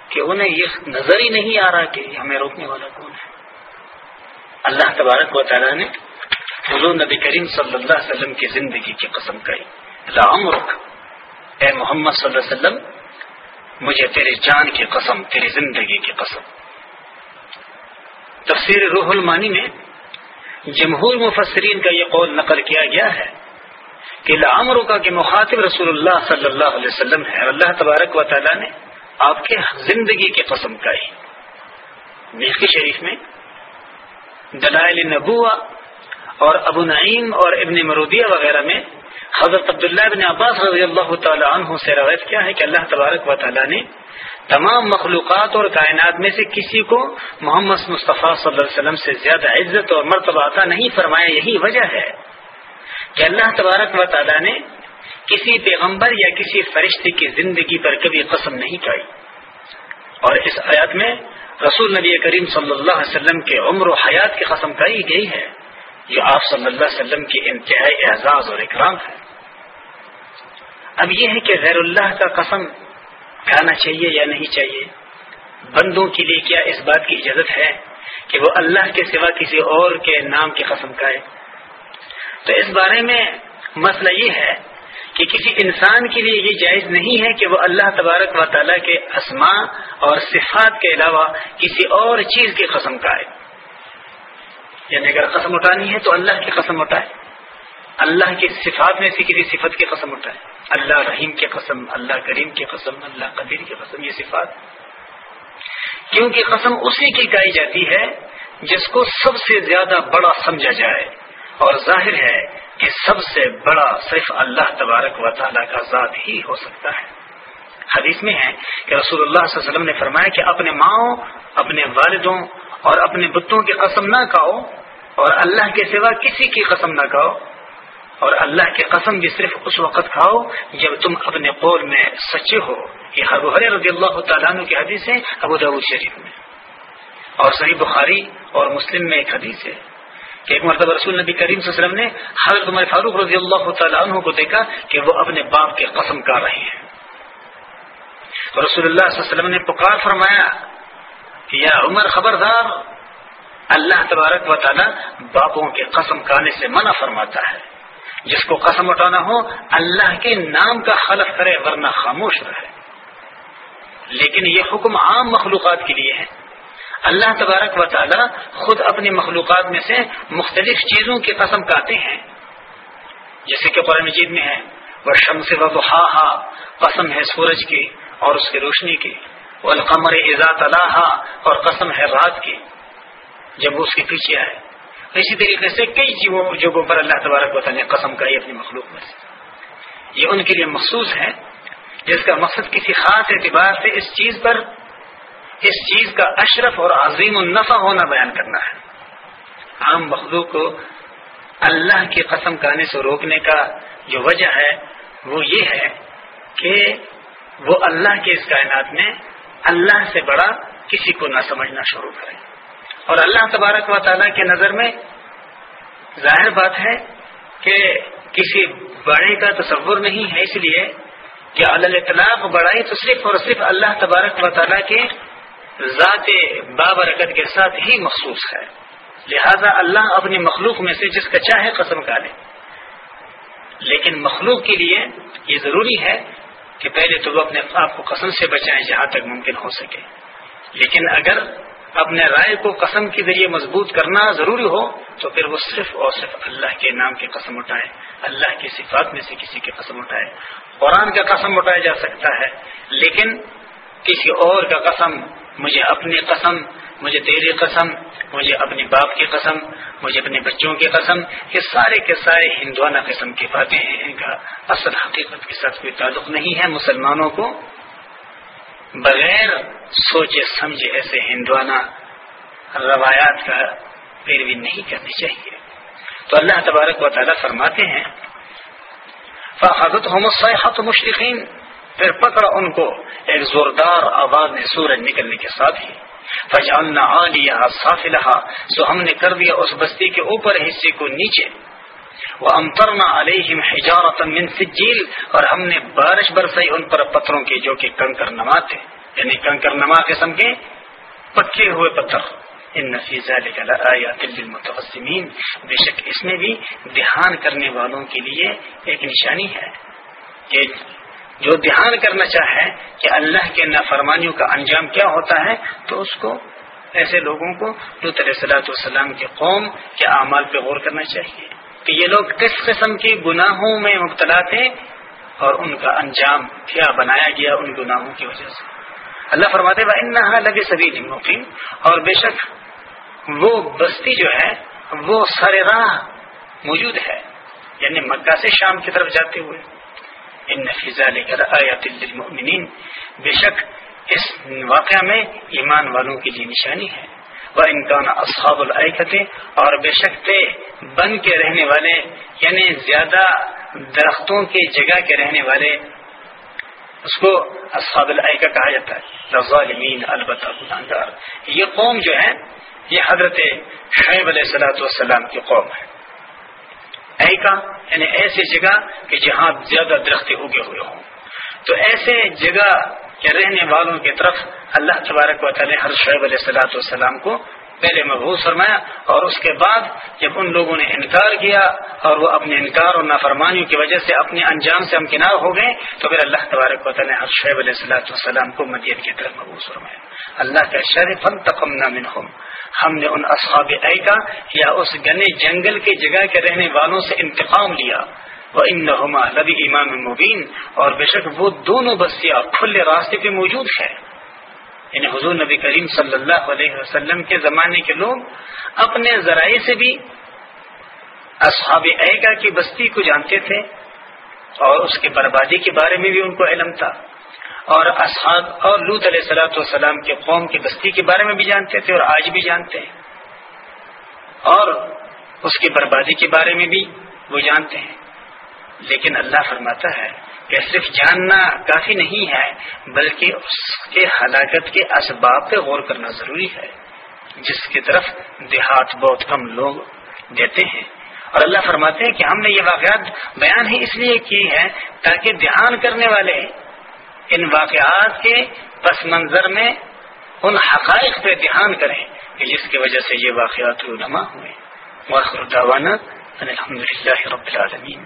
کہ انہیں یہ نظر ہی نہیں آ رہا کہ ہمیں روکنے والا کون ہے۔ اللہ تبارک و تعالیٰ نے حضور نبی کریم صلی اللہ علیہ وسلم کی زندگی کی قسم کہی رام رخ اے محمد صلی اللہ علیہ وسلم مجھے تیرے جان کی قسم، تیری زندگی کی قسم۔ تفسیر روح المانی میں جمہور مفسرین کا یہ قول نقل کیا گیا ہے کہ لام رکا کے مخاطب رسول اللہ صلی اللہ علیہ وسلم ہے۔ اللہ تبارک و تعالیٰ نے آپ کے زندگی کی قسم کہی۔ ملکی شریف میں دلائل نبوا اور ابو نعیم اور ابن مرودیہ وغیرہ میں حضرت عبداللہ ابن عباس رضی اللہ تعالیٰ عنہ سے روایت کیا ہے کہ اللہ تبارک و تعالیٰ نے تمام مخلوقات اور کائنات میں سے کسی کو محمد مصطفیٰ صلی اللہ علیہ وسلم سے زیادہ عزت اور مرتبہ عطا نہیں فرمایا، یہی وجہ ہے کہ اللہ تبارک و تعالیٰ نے کسی پیغمبر یا کسی فرشتے کی زندگی پر کبھی قسم نہیں کھائی۔ اور اس آیات میں رسول نبی کریم صلی اللہ علیہ وسلم کے عمر و حیات کی قسم کہی گئی ہے۔ جو آپ صلی اللہ علیہ وسلم کی انتہائی اعزاز اور اکرام ہے۔ اب یہ ہے کہ غیر اللہ کا قسم کھانا چاہیے یا نہیں چاہیے، بندوں کے لیے کیا اس بات کی اجازت ہے کہ وہ اللہ کے سوا کسی اور کے نام کی قسم کھائے؟ تو اس بارے میں مسئلہ یہ ہے کہ کسی انسان کے لیے یہ جائز نہیں ہے کہ وہ اللہ تبارک و تعالیٰ کے اسماء اور صفات کے علاوہ کسی اور چیز کی قسم کھائے۔ یعنی اگر قسم اٹھانی ہے تو اللہ کی قسم اٹھائے۔ اللہ کی صفات میں سے کسی صفت کی قسم اٹھائے۔ اللہ رحیم کی قسم، اللہ کریم کی قسم، اللہ قدیر کی قسم، یہ صفات۔ کیونکہ قسم اسی کی گائی جاتی ہے جس کو سب سے زیادہ بڑا سمجھا جائے۔ اور ظاہر ہے کہ سب سے بڑا صرف اللہ تبارک و تعالیٰ کا ذات ہی ہو سکتا ہے۔ حدیث میں ہے کہ رسول اللہ صلی اللہ علیہ وسلم نے فرمایا کہ اپنے ماؤں، اپنے والدوں اور اپنے بتوں کی قسم نہ کہو اور اللہ کے سوا کسی کی قسم نہ کہو اور اللہ کی قسم بھی صرف اس وقت کھاؤ جب تم اپنے قول میں سچے ہو۔ یہ حر رضی اللہ تعالیٰ عنہ کی حدیث ہے، ابو داود شریف میں۔ اور صحیح بخاری اور مسلم میں ایک حدیث ہے کہ ایک مرتبہ رسول نبی کریم صلی اللہ علیہ وسلم نے حضرت عمر فاروق رضی اللہ تعالیٰ عنہ کو دیکھا کہ وہ اپنے باپ کی قسم کر رہے ہیں رسول اللہ صلی اللہ علیہ وسلم نے پکار فرمایا یا عمر خبردار اللہ تبارک و تعالیٰ باپوں کے قسم کھانے سے منع فرماتا ہے۔ جس کو قسم اٹھانا ہو، اللہ کے نام کا خلف کرے ورنہ خاموش رہے۔ لیکن یہ حکم عام مخلوقات کے لیے ہے۔ اللہ تبارک و تعالیٰ خود اپنی مخلوقات میں سے مختلف چیزوں کی قسم کہتے ہیں۔ جیسے کہ قرآن مجید میں ہے وہ شمس و ہا ہا قسم ہے سورج کی اور اس کی روشنی کی۔ وہ القمر اعزاز اللہ اور قسم ہے رات کی۔ جب وہ اس کے پیچھے آئے۔ اسی طریقے سے کئی جگہوں پر اللہ تبارک و تعالیٰ نے قسم کہی اپنی مخلوق میں سے۔ یہ ان کے لیے مخصوص ہے جس کا مقصد کسی خاص اعتبار سے اس چیز پر، اس چیز کا اشرف اور عظیم النفع ہونا بیان کرنا ہے۔ عام مخلوق کو اللہ کی قسم کہنے سے روکنے کا جو وجہ ہے، وہ یہ ہے کہ وہ اللہ کے اس کائنات میں اللہ سے بڑا کسی کو نہ سمجھنا شروع کرے۔ اور اللہ تبارک و تعالیٰ کے نظر میں ظاہر بات ہے کہ کسی بڑے کا تصور نہیں ہے، اس لیے کہ اللہ اطلاق بڑائی تو صرف اور صرف اللہ تبارک و تعالیٰ کے ذات بابرکت کے ساتھ ہی مخصوص ہے۔ لہذا اللہ اپنی مخلوق میں سے جس کا چاہے قسم کا لے۔ لیکن مخلوق کے لیے یہ ضروری ہے کہ پہلے تو وہ اپنے آپ کو قسم سے بچائیں جہاں تک ممکن ہو سکے۔ لیکن اگر اپنے رائے کو قسم کے ذریعے مضبوط کرنا ضروری ہو تو پھر وہ صرف اور صرف اللہ کے نام کی قسم اٹھائے، اللہ کی صفات میں سے کسی کی قسم اٹھائے۔ قرآن کا قسم اٹھایا جا سکتا ہے، لیکن کسی اور کا قسم، مجھے اپنی قسم، مجھے تیری قسم، مجھے اپنی باپ کی قسم، مجھے اپنے بچوں کی قسم، یہ سارے کے سارے ہندوانہ قسم کی باتیں ہیں۔ ان کا اصل حقیقت کے ساتھ کوئی تعلق نہیں ہے مسلمانوں کو۔ بغیر سوچے سمجھے ایسے ہندوانہ روایات کا پیروی نہیں کرنی چاہیے۔ تو اللہ تبارک و تعالیٰ فرماتے ہیں فحت مشرقین پھر پکڑا ان کو ایک زوردار آواز نے سورج نکلنے کے ساتھ ہی۔ فجعلنا عالیہ صافلہا سو ہم نے کر دیا اس بستی کے اوپر حصے کو نیچے۔ وہ امترنا علیہم حجارتا من سجیل اور ہم نے بارش برسائی ان پر پتھروں کے جو کہ کنکر نما تھے۔ یعنی کنکر نما قسم کے پکے ہوئے پتھر۔ ان نفیزہ لآیات للمتوسمین بے شک اس میں بھی دھیان کرنے والوں کے لیے ایک نشانی ہے کہ جو دھیان کرنا چاہے کہ اللہ کے نافرمانیوں کا انجام کیا ہوتا ہے، تو اس کو ایسے لوگوں کو جو صلاحت والسلام کے قوم کے اعمال پہ غور کرنا چاہیے۔ کہ یہ لوگ کس قسم کے گناہوں میں مبتلا تھے اور ان کا انجام کیا بنایا گیا ان گناہوں کی وجہ سے۔ اللہ فرماتے با لگے سبھی مقیم اور بے شک وہ بستی جو ہے، وہ سر راہ موجود ہے۔ یعنی مکہ سے شام کی طرف جاتے ہوئے۔ ان نفیزہ لے کر بے شک اس واقعہ میں ایمان والوں کی لیے نشانی ہے۔ وہ انکان اصحاب العقتیں اور بے شک تھے بن کے رہنے والے یعنی زیادہ درختوں کے جگہ کے رہنے والے، اس کو اصحاب العقہ کہا جاتا ہے۔ ظالمین البتہ گناہگار۔ یہ قوم جو ہے یہ حضرت شعیب علیہ السلاۃ والسلام کی قوم ہے۔ ایکا یعنی ایسی جگہ کہ جہاں زیادہ درخت اگے ہوئے ہوں۔ تو ایسے جگہ کے رہنے والوں کی طرف اللہ تبارک و تعالی ہر شعیب علیہ السلاۃ والسلام کو پہلے محبوس فرمایا اور اس کے بعد جب ان لوگوں نے انکار کیا اور وہ اپنے انکار اور نافرمانیوں کی وجہ سے اپنے انجام سے امکنار ہو گئے، تو پھر اللہ تبارک و تعالیٰ ہر شعیب علیہ السلاۃ والسلام کو مدین کی طرف محبوس فرمایا۔ اللہ کا شرف تقم نہ ہم نے ان اصحاب کا یا اس گنے جنگل کے جگہ کے رہنے والوں سے انتقام لیا۔ وہ ان نما لبی امام مبین اور بے شک وہ دونوں بستیاں کھلے راستے پہ موجود ہے یعنی حضور نبی کریم صلی اللہ علیہ وسلم کے زمانے کے لوگ اپنے ذرائع سے بھی اصحاب ایگا کی بستی کو جانتے تھے اور اس کے بربادی کے بارے میں بھی ان کو علم تھا اور اصحاب اور لوت علیہ سلاۃ والسلام کے قوم کی بستی کے بارے میں بھی جانتے تھے اور آج بھی جانتے ہیں اور اس کی بربادی کے بارے میں بھی وہ جانتے ہیں لیکن اللہ فرماتا ہے کہ صرف جاننا کافی نہیں ہے، بلکہ اس کے ہلاکت کے اسباب پہ غور کرنا ضروری ہے۔ جس کی طرف دیہات بہت کم لوگ دیتے ہیں۔ اور اللہ فرماتے ہیں کہ ہم نے یہ واقعات بیان ہی اس لیے کی ہے تاکہ دھیان کرنے والے ان واقعات کے پس منظر میں ان حقائق پہ دھیان کریں کہ جس کی وجہ سے یہ واقعات رونما ہوئے۔ الحمد للہ رب العالمین۔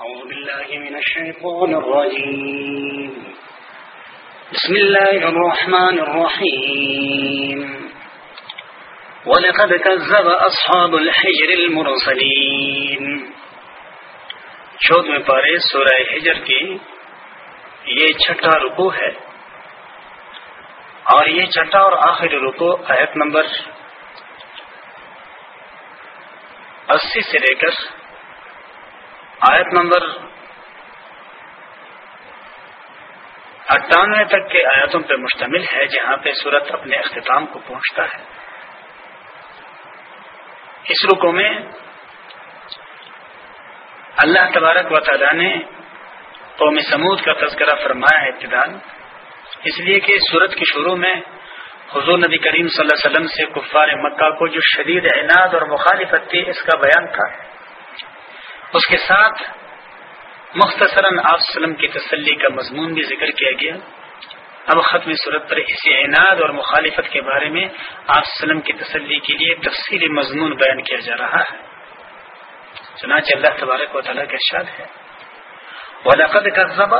أعوذ بالله من الشيطان الرجيم. بسم الله الرحمن الرحيم. ولقد كذب أصحاب الحجر المرسلين. چود میں پارے سورہ حجر کی یہ چھٹا رکو ہے. اور یہ چھٹا اور آخری رکو آیت نمبر اسی سے لے کر آیت نمبر اٹھانوے تک کے آیاتوں پہ مشتمل ہے، جہاں پہ صورت اپنے اختتام کو پہنچتا ہے۔ اس رکو میں اللہ تبارک و تعالیٰ نے قوم سمود کا تذکرہ فرمایا ہے ابتدان اس لیے کہ صورت کے شروع میں حضور نبی کریم صلی اللہ علیہ وسلم سے کفار مکہ کو جو شدید اعناد اور مخالفت تھی، اس کا بیان تھا۔ اس کے ساتھ مختصراً آپ وسلم کی تسلی کا مضمون بھی ذکر کیا گیا۔ اب ختم صورت پر اسی اعناد اور مخالفت کے بارے میں آپ وسلم کی تسلی کے لیے تفصیلی مضمون بیان کیا جا رہا ہے۔ چنانچہ اللہ تبارک و تعالیٰ کا ارشاد ہے۔ ولقد كذب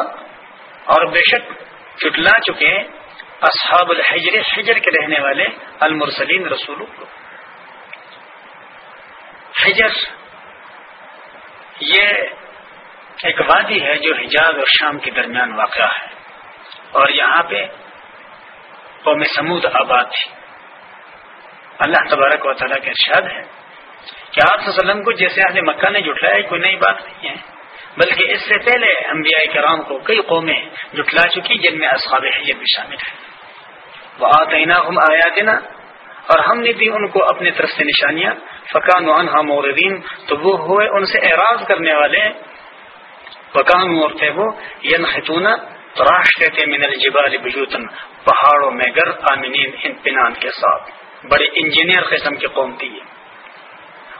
اور بے شک چٹلا چکے اصحاب الحجر، حجر کے رہنے والے المرسلین رسول کو۔ حجر یہ ایک وادی ہے جو حجاز اور شام کے درمیان واقع ہے۔ اور یہاں پہ قوم سمود آباد تھی۔ اللہ تبارک و تعالیٰ کا ارشاد ہے کہ آپ وسلم کو جیسے اہل مکہ نے جٹلایا کوئی نئی بات نہیں ہے۔ بلکہ اس سے پہلے انبیاء کرام کو کئی قومیں جٹلا چکی جن میں اصحاب حجر بھی شامل ہیں۔ وہ آتینا ہم آیاتنا اور ہم نے دی ان کو اپنے طرف سے نشانیاں فقان عنہا موردین تو وہ ہوئے ان سے اعراض کرنے والے۔ فقان اور تھے وہ ین خطون تراشتے تھے من الجبال بجوتن پہاڑوں میں گر آمینین انپنان کے ساتھ۔ بڑے انجینئر قسم کی قوم تھی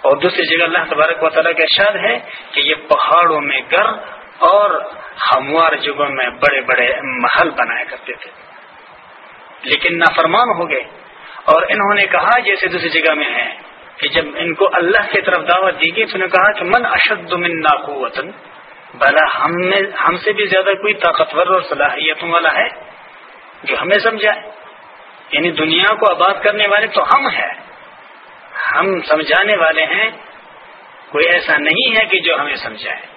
اور دوسری جگہ اللہ تبارک و تعالیٰ کا ارشاد ہے کہ یہ پہاڑوں میں گر اور ہموار جگہوں میں بڑے بڑے محل بنایا کرتے تھے۔ لیکن نافرمان ہو گئے۔ اور انہوں نے کہا، جیسے دوسری جگہ میں ہے، کہ جب ان کو اللہ کی طرف دعوت دی گئی، تو انہوں نے کہا کہ من اشد من ناقوتن بھلا ہم ہم سے بھی زیادہ کوئی طاقتور اور صلاحیتوں والا ہے جو ہمیں سمجھائے۔ یعنی دنیا کو آباد کرنے والے تو ہم ہیں۔ ہم سمجھانے والے ہیں، کوئی ایسا نہیں ہے کہ جو ہمیں سمجھائے۔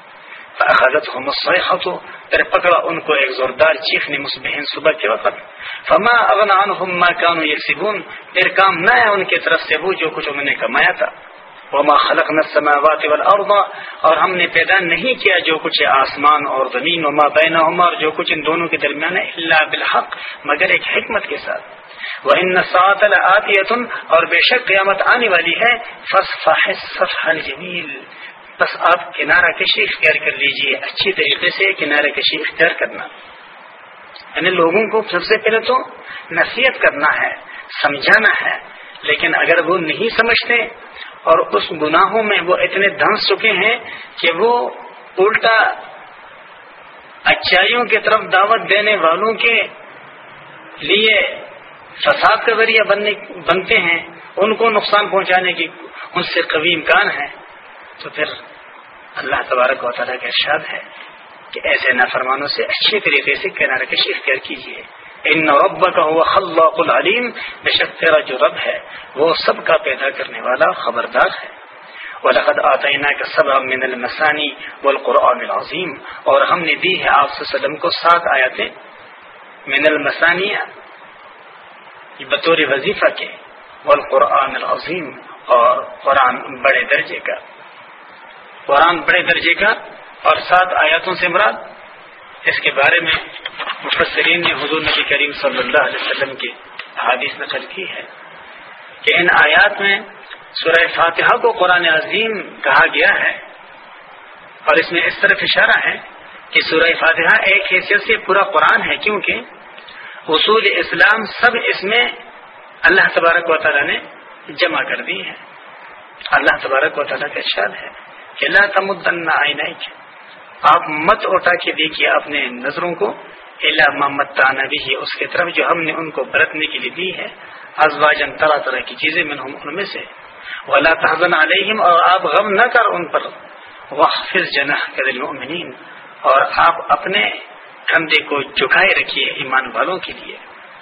حضرت ہو مسحت ہو پھر پکڑا ان کو ایک زوردار چیخ نے مسبہن صبح کے وقت. فما اغن عنہم ما کانوا یکسبون پھر کام نہ ہے ان کی طرف سے وہ جو کچھ انہوں نے کمایا تھا. وما خلقنا السماوات والارض اور ہم نے پیدا نہیں کیا جو کچھ آسمان اور زمین. وما بینہما اور جو کچھ ان دونوں کے درمیان ہے الا بالحق، مگر ایک حکمت کے ساتھ. وہ ان سات آتیتن اور بے شک قیامت آنے والی ہے. فصفح الصفح الجمیل بس آپ کنارہ کشی اختیار کر لیجیے، اچھی طریقے سے کنارہ کشی اختیار کرنا۔ یعنی لوگوں کو سب سے پہلے تو نصیحت کرنا ہے، سمجھانا ہے، لیکن اگر وہ نہیں سمجھتے اور اس گناہوں میں وہ اتنے دھنس چکے ہیں کہ وہ الٹا اچائیوں کی طرف دعوت دینے والوں کے لیے فساد کا ذریعہ بنتے ہیں، ان کو نقصان پہنچانے کی ان سے قوی امکان ہے۔ تو پھر اللہ تبارک و تعالیٰ کا ارشاد ہے کہ ایسے نافرمانوں سے اچھی طریقے سے کنارہ کشی اختیار کیجیے۔ ان رب کا ہوا خلاق العلیم، بے شک تیرا جو رب ہے، وہ سب کا پیدا کرنے والا خبردار ہے۔ وَلَقَدْ آتَيْنَا کا سب من المسانی والقرآن العظیم اور ہم نے دی ہے آپ وسلم کو سات آیاتیں من المسانی بطور وظیفہ کے، والقرآن العظیم اور قرآن بڑے درجے کا۔ قرآن بڑے درجے کا اور سات آیاتوں سے مراد اس کے بارے میں مفسرین نے حضور نبی کریم صلی اللہ علیہ وسلم کی حادث نقل کی ہے کہ ان آیات میں سورہ فاتحہ کو قرآن عظیم کہا گیا ہے اور اس میں اس طرف اشارہ ہے کہ سورہ فاتحہ ایک حیثیت سے پورا قرآن ہے کیونکہ اصول اسلام سب اس میں اللہ تبارک و تعالیٰ نے جمع کر دی ہے۔ اللہ تبارک و تعالیٰ کا ارشاد ہے۔ کہ اللہ تمدن آئین آپ مت اٹھا کے دیکھیے اپنے نظروں کو اللہ محمد تانا بھی اس کی طرف جو ہم نے ان کو برتنے کے لیے دی ہے۔ ازواجن طرح طرح کی چیزیں میں ان میں سے۔ ولا تحزن علیہم، اور آپ غم نہ کر ان پر۔ وحفظ جناح کر المؤمنین۔ اور آپ اپنے کندھے کو جھکائے رکھیے ایمان والوں کے لیے۔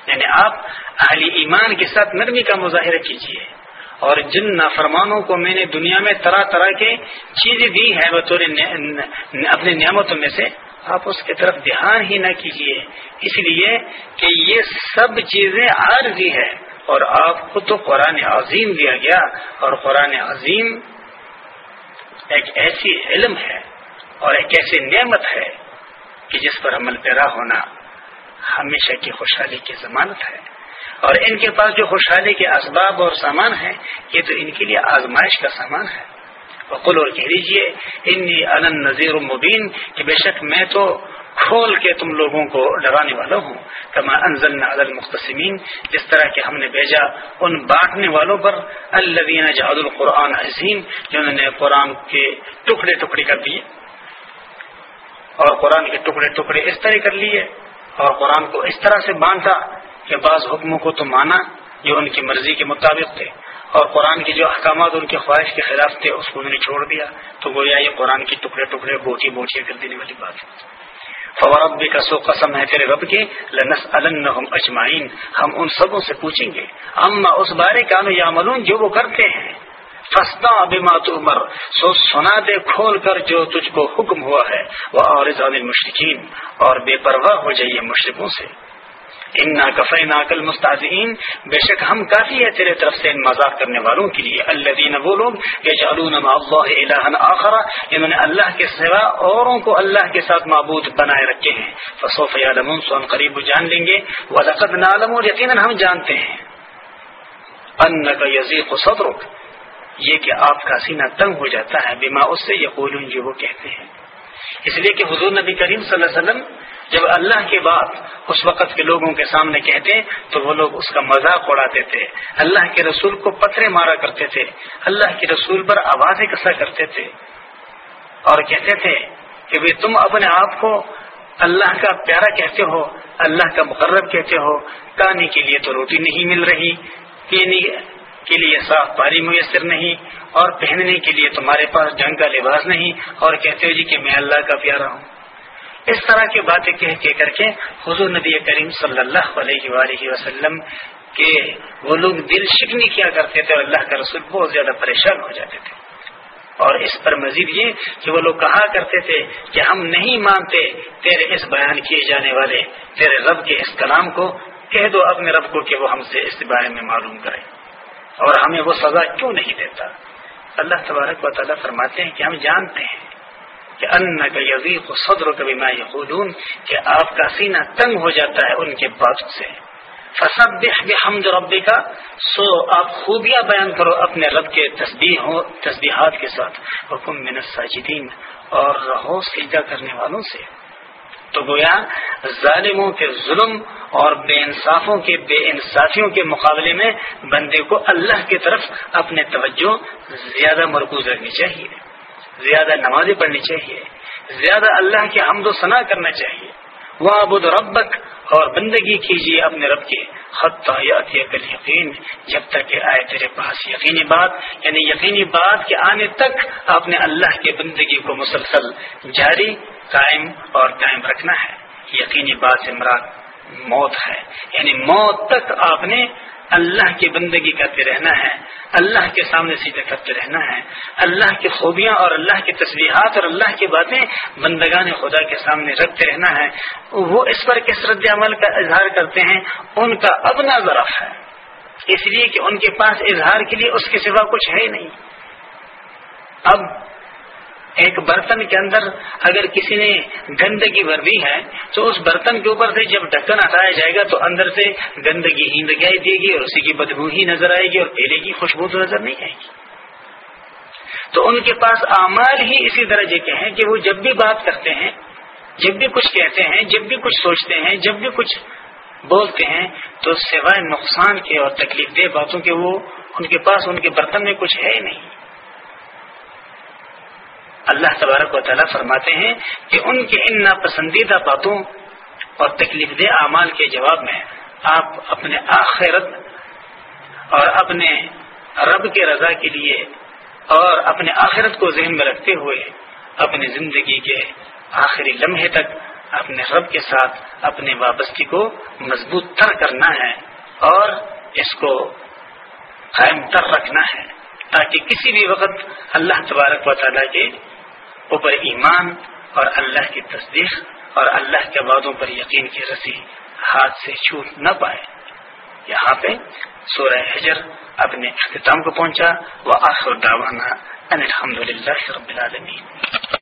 یعنی آپ اہلی ایمان کے ساتھ نرمی کا مظاہرہ کیجیے۔ اور جن نافرمانوں کو میں نے دنیا میں طرح طرح کے چیزیں دی ہے بطور اپنے نعمتوں میں سے آپ اس کی طرف دھیان ہی نہ کیجیے اس لیے کہ یہ سب چیزیں عارضی ہے اور آپ کو تو قرآن عظیم دیا گیا۔ اور قرآن عظیم ایک ایسی علم ہے اور ایک ایسی نعمت ہے کہ جس پر عمل پیرا ہونا ہمیشہ کی خوشحالی کی ضمانت ہے۔ اور ان کے پاس جو خوشحالی کے اسباب اور سامان ہے یہ تو ان کے لیے آزمائش کا سامان ہے۔ وقل اور کہہ دیجیے انی ان نذیر مبین کہ بے شک میں تو کھول کے تم لوگوں کو ڈرانے والا ہوں۔ کما انزل المختصمین، جس طرح کہ ہم نے بھیجا ان بانٹنے والوں پر الدین جہاد القرآن عظیم جنہوں نے قرآن کے ٹکڑے ٹکڑے کر دیے۔ اور قرآن کے ٹکڑے ٹکڑے اس طرح کر لیے، اور قرآن کو اس طرح سے باندھا کہ بعض حکموں کو تو مانا، جو ان کی مرضی کے مطابق تھے۔ اور قرآن کے جو احکامات، ان کی خواہش کے خلاف تھے، اس کو انہوں نے چھوڑ دیا۔ تو گویا یہ قرآن کی ٹکڑے ٹکڑے بوٹی بوٹیاں کر دینے والی بات ہے۔ فورب کا سو قسم ہے تیرے رب کے لنس اجمائین ہم ان سبوں سے پوچھیں گے، اما اس بارے کا یا ملون جو وہ کرتے ہیں؟ فستا ابھی عمر سو سنا دے، کھول کر جو تجھ کو حکم ہوا ہے۔ وہ اور مشرقین اور بے پرواہ ہو جائیے مشرقوں سے۔ ان کفی ناقل مستعدین بے شک ہم کافی ہے تیرے طرف سے ان مذاق کرنے والوں کے لیے۔ اللہ دین وہ لوگ یہ جالون اللہ آخرا انہوں نے اللہ کے سوا اوروں کو اللہ کے ساتھ معبود بنائے رکھے ہیں۔ فصوف عالم سو ہم قریب جان لیں گے۔ وہ لقد نالم اور یقیناً ہم جانتے ہیں۔ ان کا یزیق یہ کہ آپ کا سینہ تنگ ہو جاتا ہے۔ بیما اس سے یہ جو وہ کہتے ہیں۔ اس لیے کہ حضور نبی کریم صلی اللہ علیہ وسلم جب اللہ کے بعد اس وقت کے لوگوں کے سامنے کہتے تو وہ لوگ اس کا مذاق اڑاتے تھے۔ اللہ کے رسول کو پتھرے مارا کرتے تھے۔ اللہ کے رسول پر آوازیں کسا کرتے تھے۔ اور کہتے تھے کہ بھی تم اپنے آپ کو اللہ کا پیارا کہتے ہو، اللہ کا مقرر کہتے ہو۔ کہانی کے لیے تو روٹی نہیں مل رہی، پینے کے لیے صاف پاری میسر نہیں، اور پہننے کے لیے تمہارے پاس جنگ کا لباس نہیں۔ اور کہتے ہو جی کہ میں اللہ کا پیارا ہوں۔ اس طرح کی باتیں کہہ کے کر کے حضور نبی کریم صلی اللہ علیہ وآلہ وسلم کے وہ لوگ دل شکنی کیا کرتے تھے اور اللہ کا رسول بہت زیادہ پریشان ہو جاتے تھے۔ اور اس پر مزید یہ کہ وہ لوگ کہا کرتے تھے کہ ہم نہیں مانتے تیرے اس بیان کیے جانے والے، تیرے رب کے اس کلام کو، کہہ دو اپنے رب کو کہ وہ ہم سے اس بارے میں معلوم کرے۔ اور ہمیں وہ سزا کیوں نہیں دیتا؟ اللہ تبارک و تعالیٰ فرماتے ہیں کہ ہم جانتے ہیں کہ ان کا یزیق صدر کبھی میں یہ کہ آپ کا سینہ تنگ ہو جاتا ہے ان کے باتوں سے۔ فسب حمد ربی کا سو آپ خوبیاں بیان کرو اپنے رب کے تصدیح تصدیحات کے ساتھ۔ حکم من الساجدین، اور رہو سجدہ کرنے والوں سے۔ تو گویا ظالموں کے ظلم اور بے انصافوں کے بے انصافیوں کے مقابلے میں بندے کو اللہ کی طرف اپنے توجہ زیادہ مرکوز رکھنی چاہیے۔ زیادہ نمازیں پڑھنی چاہیے، زیادہ اللہ کی حمد و ثنا کرنا چاہیے۔ وہ ابود ربک اور بندگی کیجیے اپنے رب کے خط یقین جب تک کہ آئے تیرے پاس یقینی بات یعنی یقینی بات کے آنے تک آپ نے اللہ کے بندگی کو مسلسل جاری، قائم اور قائم رکھنا ہے۔ یقینی بات سے مراد موت ہے۔ یعنی موت تک آپ نے اللہ کی بندگی کرتے رہنا ہے، اللہ کے سامنے سیدھے کرتے رہنا ہے۔ اللہ کی خوبیاں اور اللہ کی تصویرات اور اللہ کی باتیں بندگان خدا کے سامنے رکھتے رہنا ہے۔ وہ اس پر کس رد عمل کا اظہار کرتے ہیں؟ ان کا اپنا ضرف ہے۔ اس لیے کہ ان کے پاس اظہار کے لیے اس کے سوا کچھ ہے ہی نہیں۔ اب ایک برتن کے اندر اگر کسی نے گندگی بھر دی ہے، تو اس برتن کے اوپر سے جب ڈھکن ہٹایا جائے گا، تو اندر سے گندگی ہی دکھائی دے گی اور اسی کی بدبو ہی نظر آئے گی اور پیلے کی خوشبو تو نظر نہیں آئے گی۔ تو ان کے پاس اعمال ہی اسی درجے کے ہیں کہ وہ جب بھی بات کرتے ہیں، جب بھی کچھ کہتے ہیں، جب بھی کچھ سوچتے ہیں، جب بھی کچھ بولتے ہیں، تو سوائے نقصان کے اور تکلیف دہ باتوں کے وہ ان کے پاس، ان کے برتن میں کچھ ہے نہیں۔ اللہ تبارک و تعالیٰ فرماتے ہیں کہ ان کے ان ناپسندیدہ باتوں اور تکلیف دہ اعمال کے جواب میں آپ اپنے آخرت اور اپنے رب کے رضا کے لیے اور اپنے آخرت کو ذہن میں رکھتے ہوئے اپنی زندگی کے آخری لمحے تک اپنے رب کے ساتھ اپنے وابستی کو مضبوط تر کرنا ہے اور اس کو قائم تر رکھنا ہے تاکہ کسی بھی وقت اللہ تبارک و تعالیٰ کے اوپر ایمان اور اللہ کی تصدیق اور اللہ کے وعدوں پر یقین کی رسی ہاتھ سے چھوٹ نہ پائے۔ یہاں پہ سورہ حجر اپنے اختتام کو پہنچا۔ وہ آخر داوانا الحمد للہ رب العالمین۔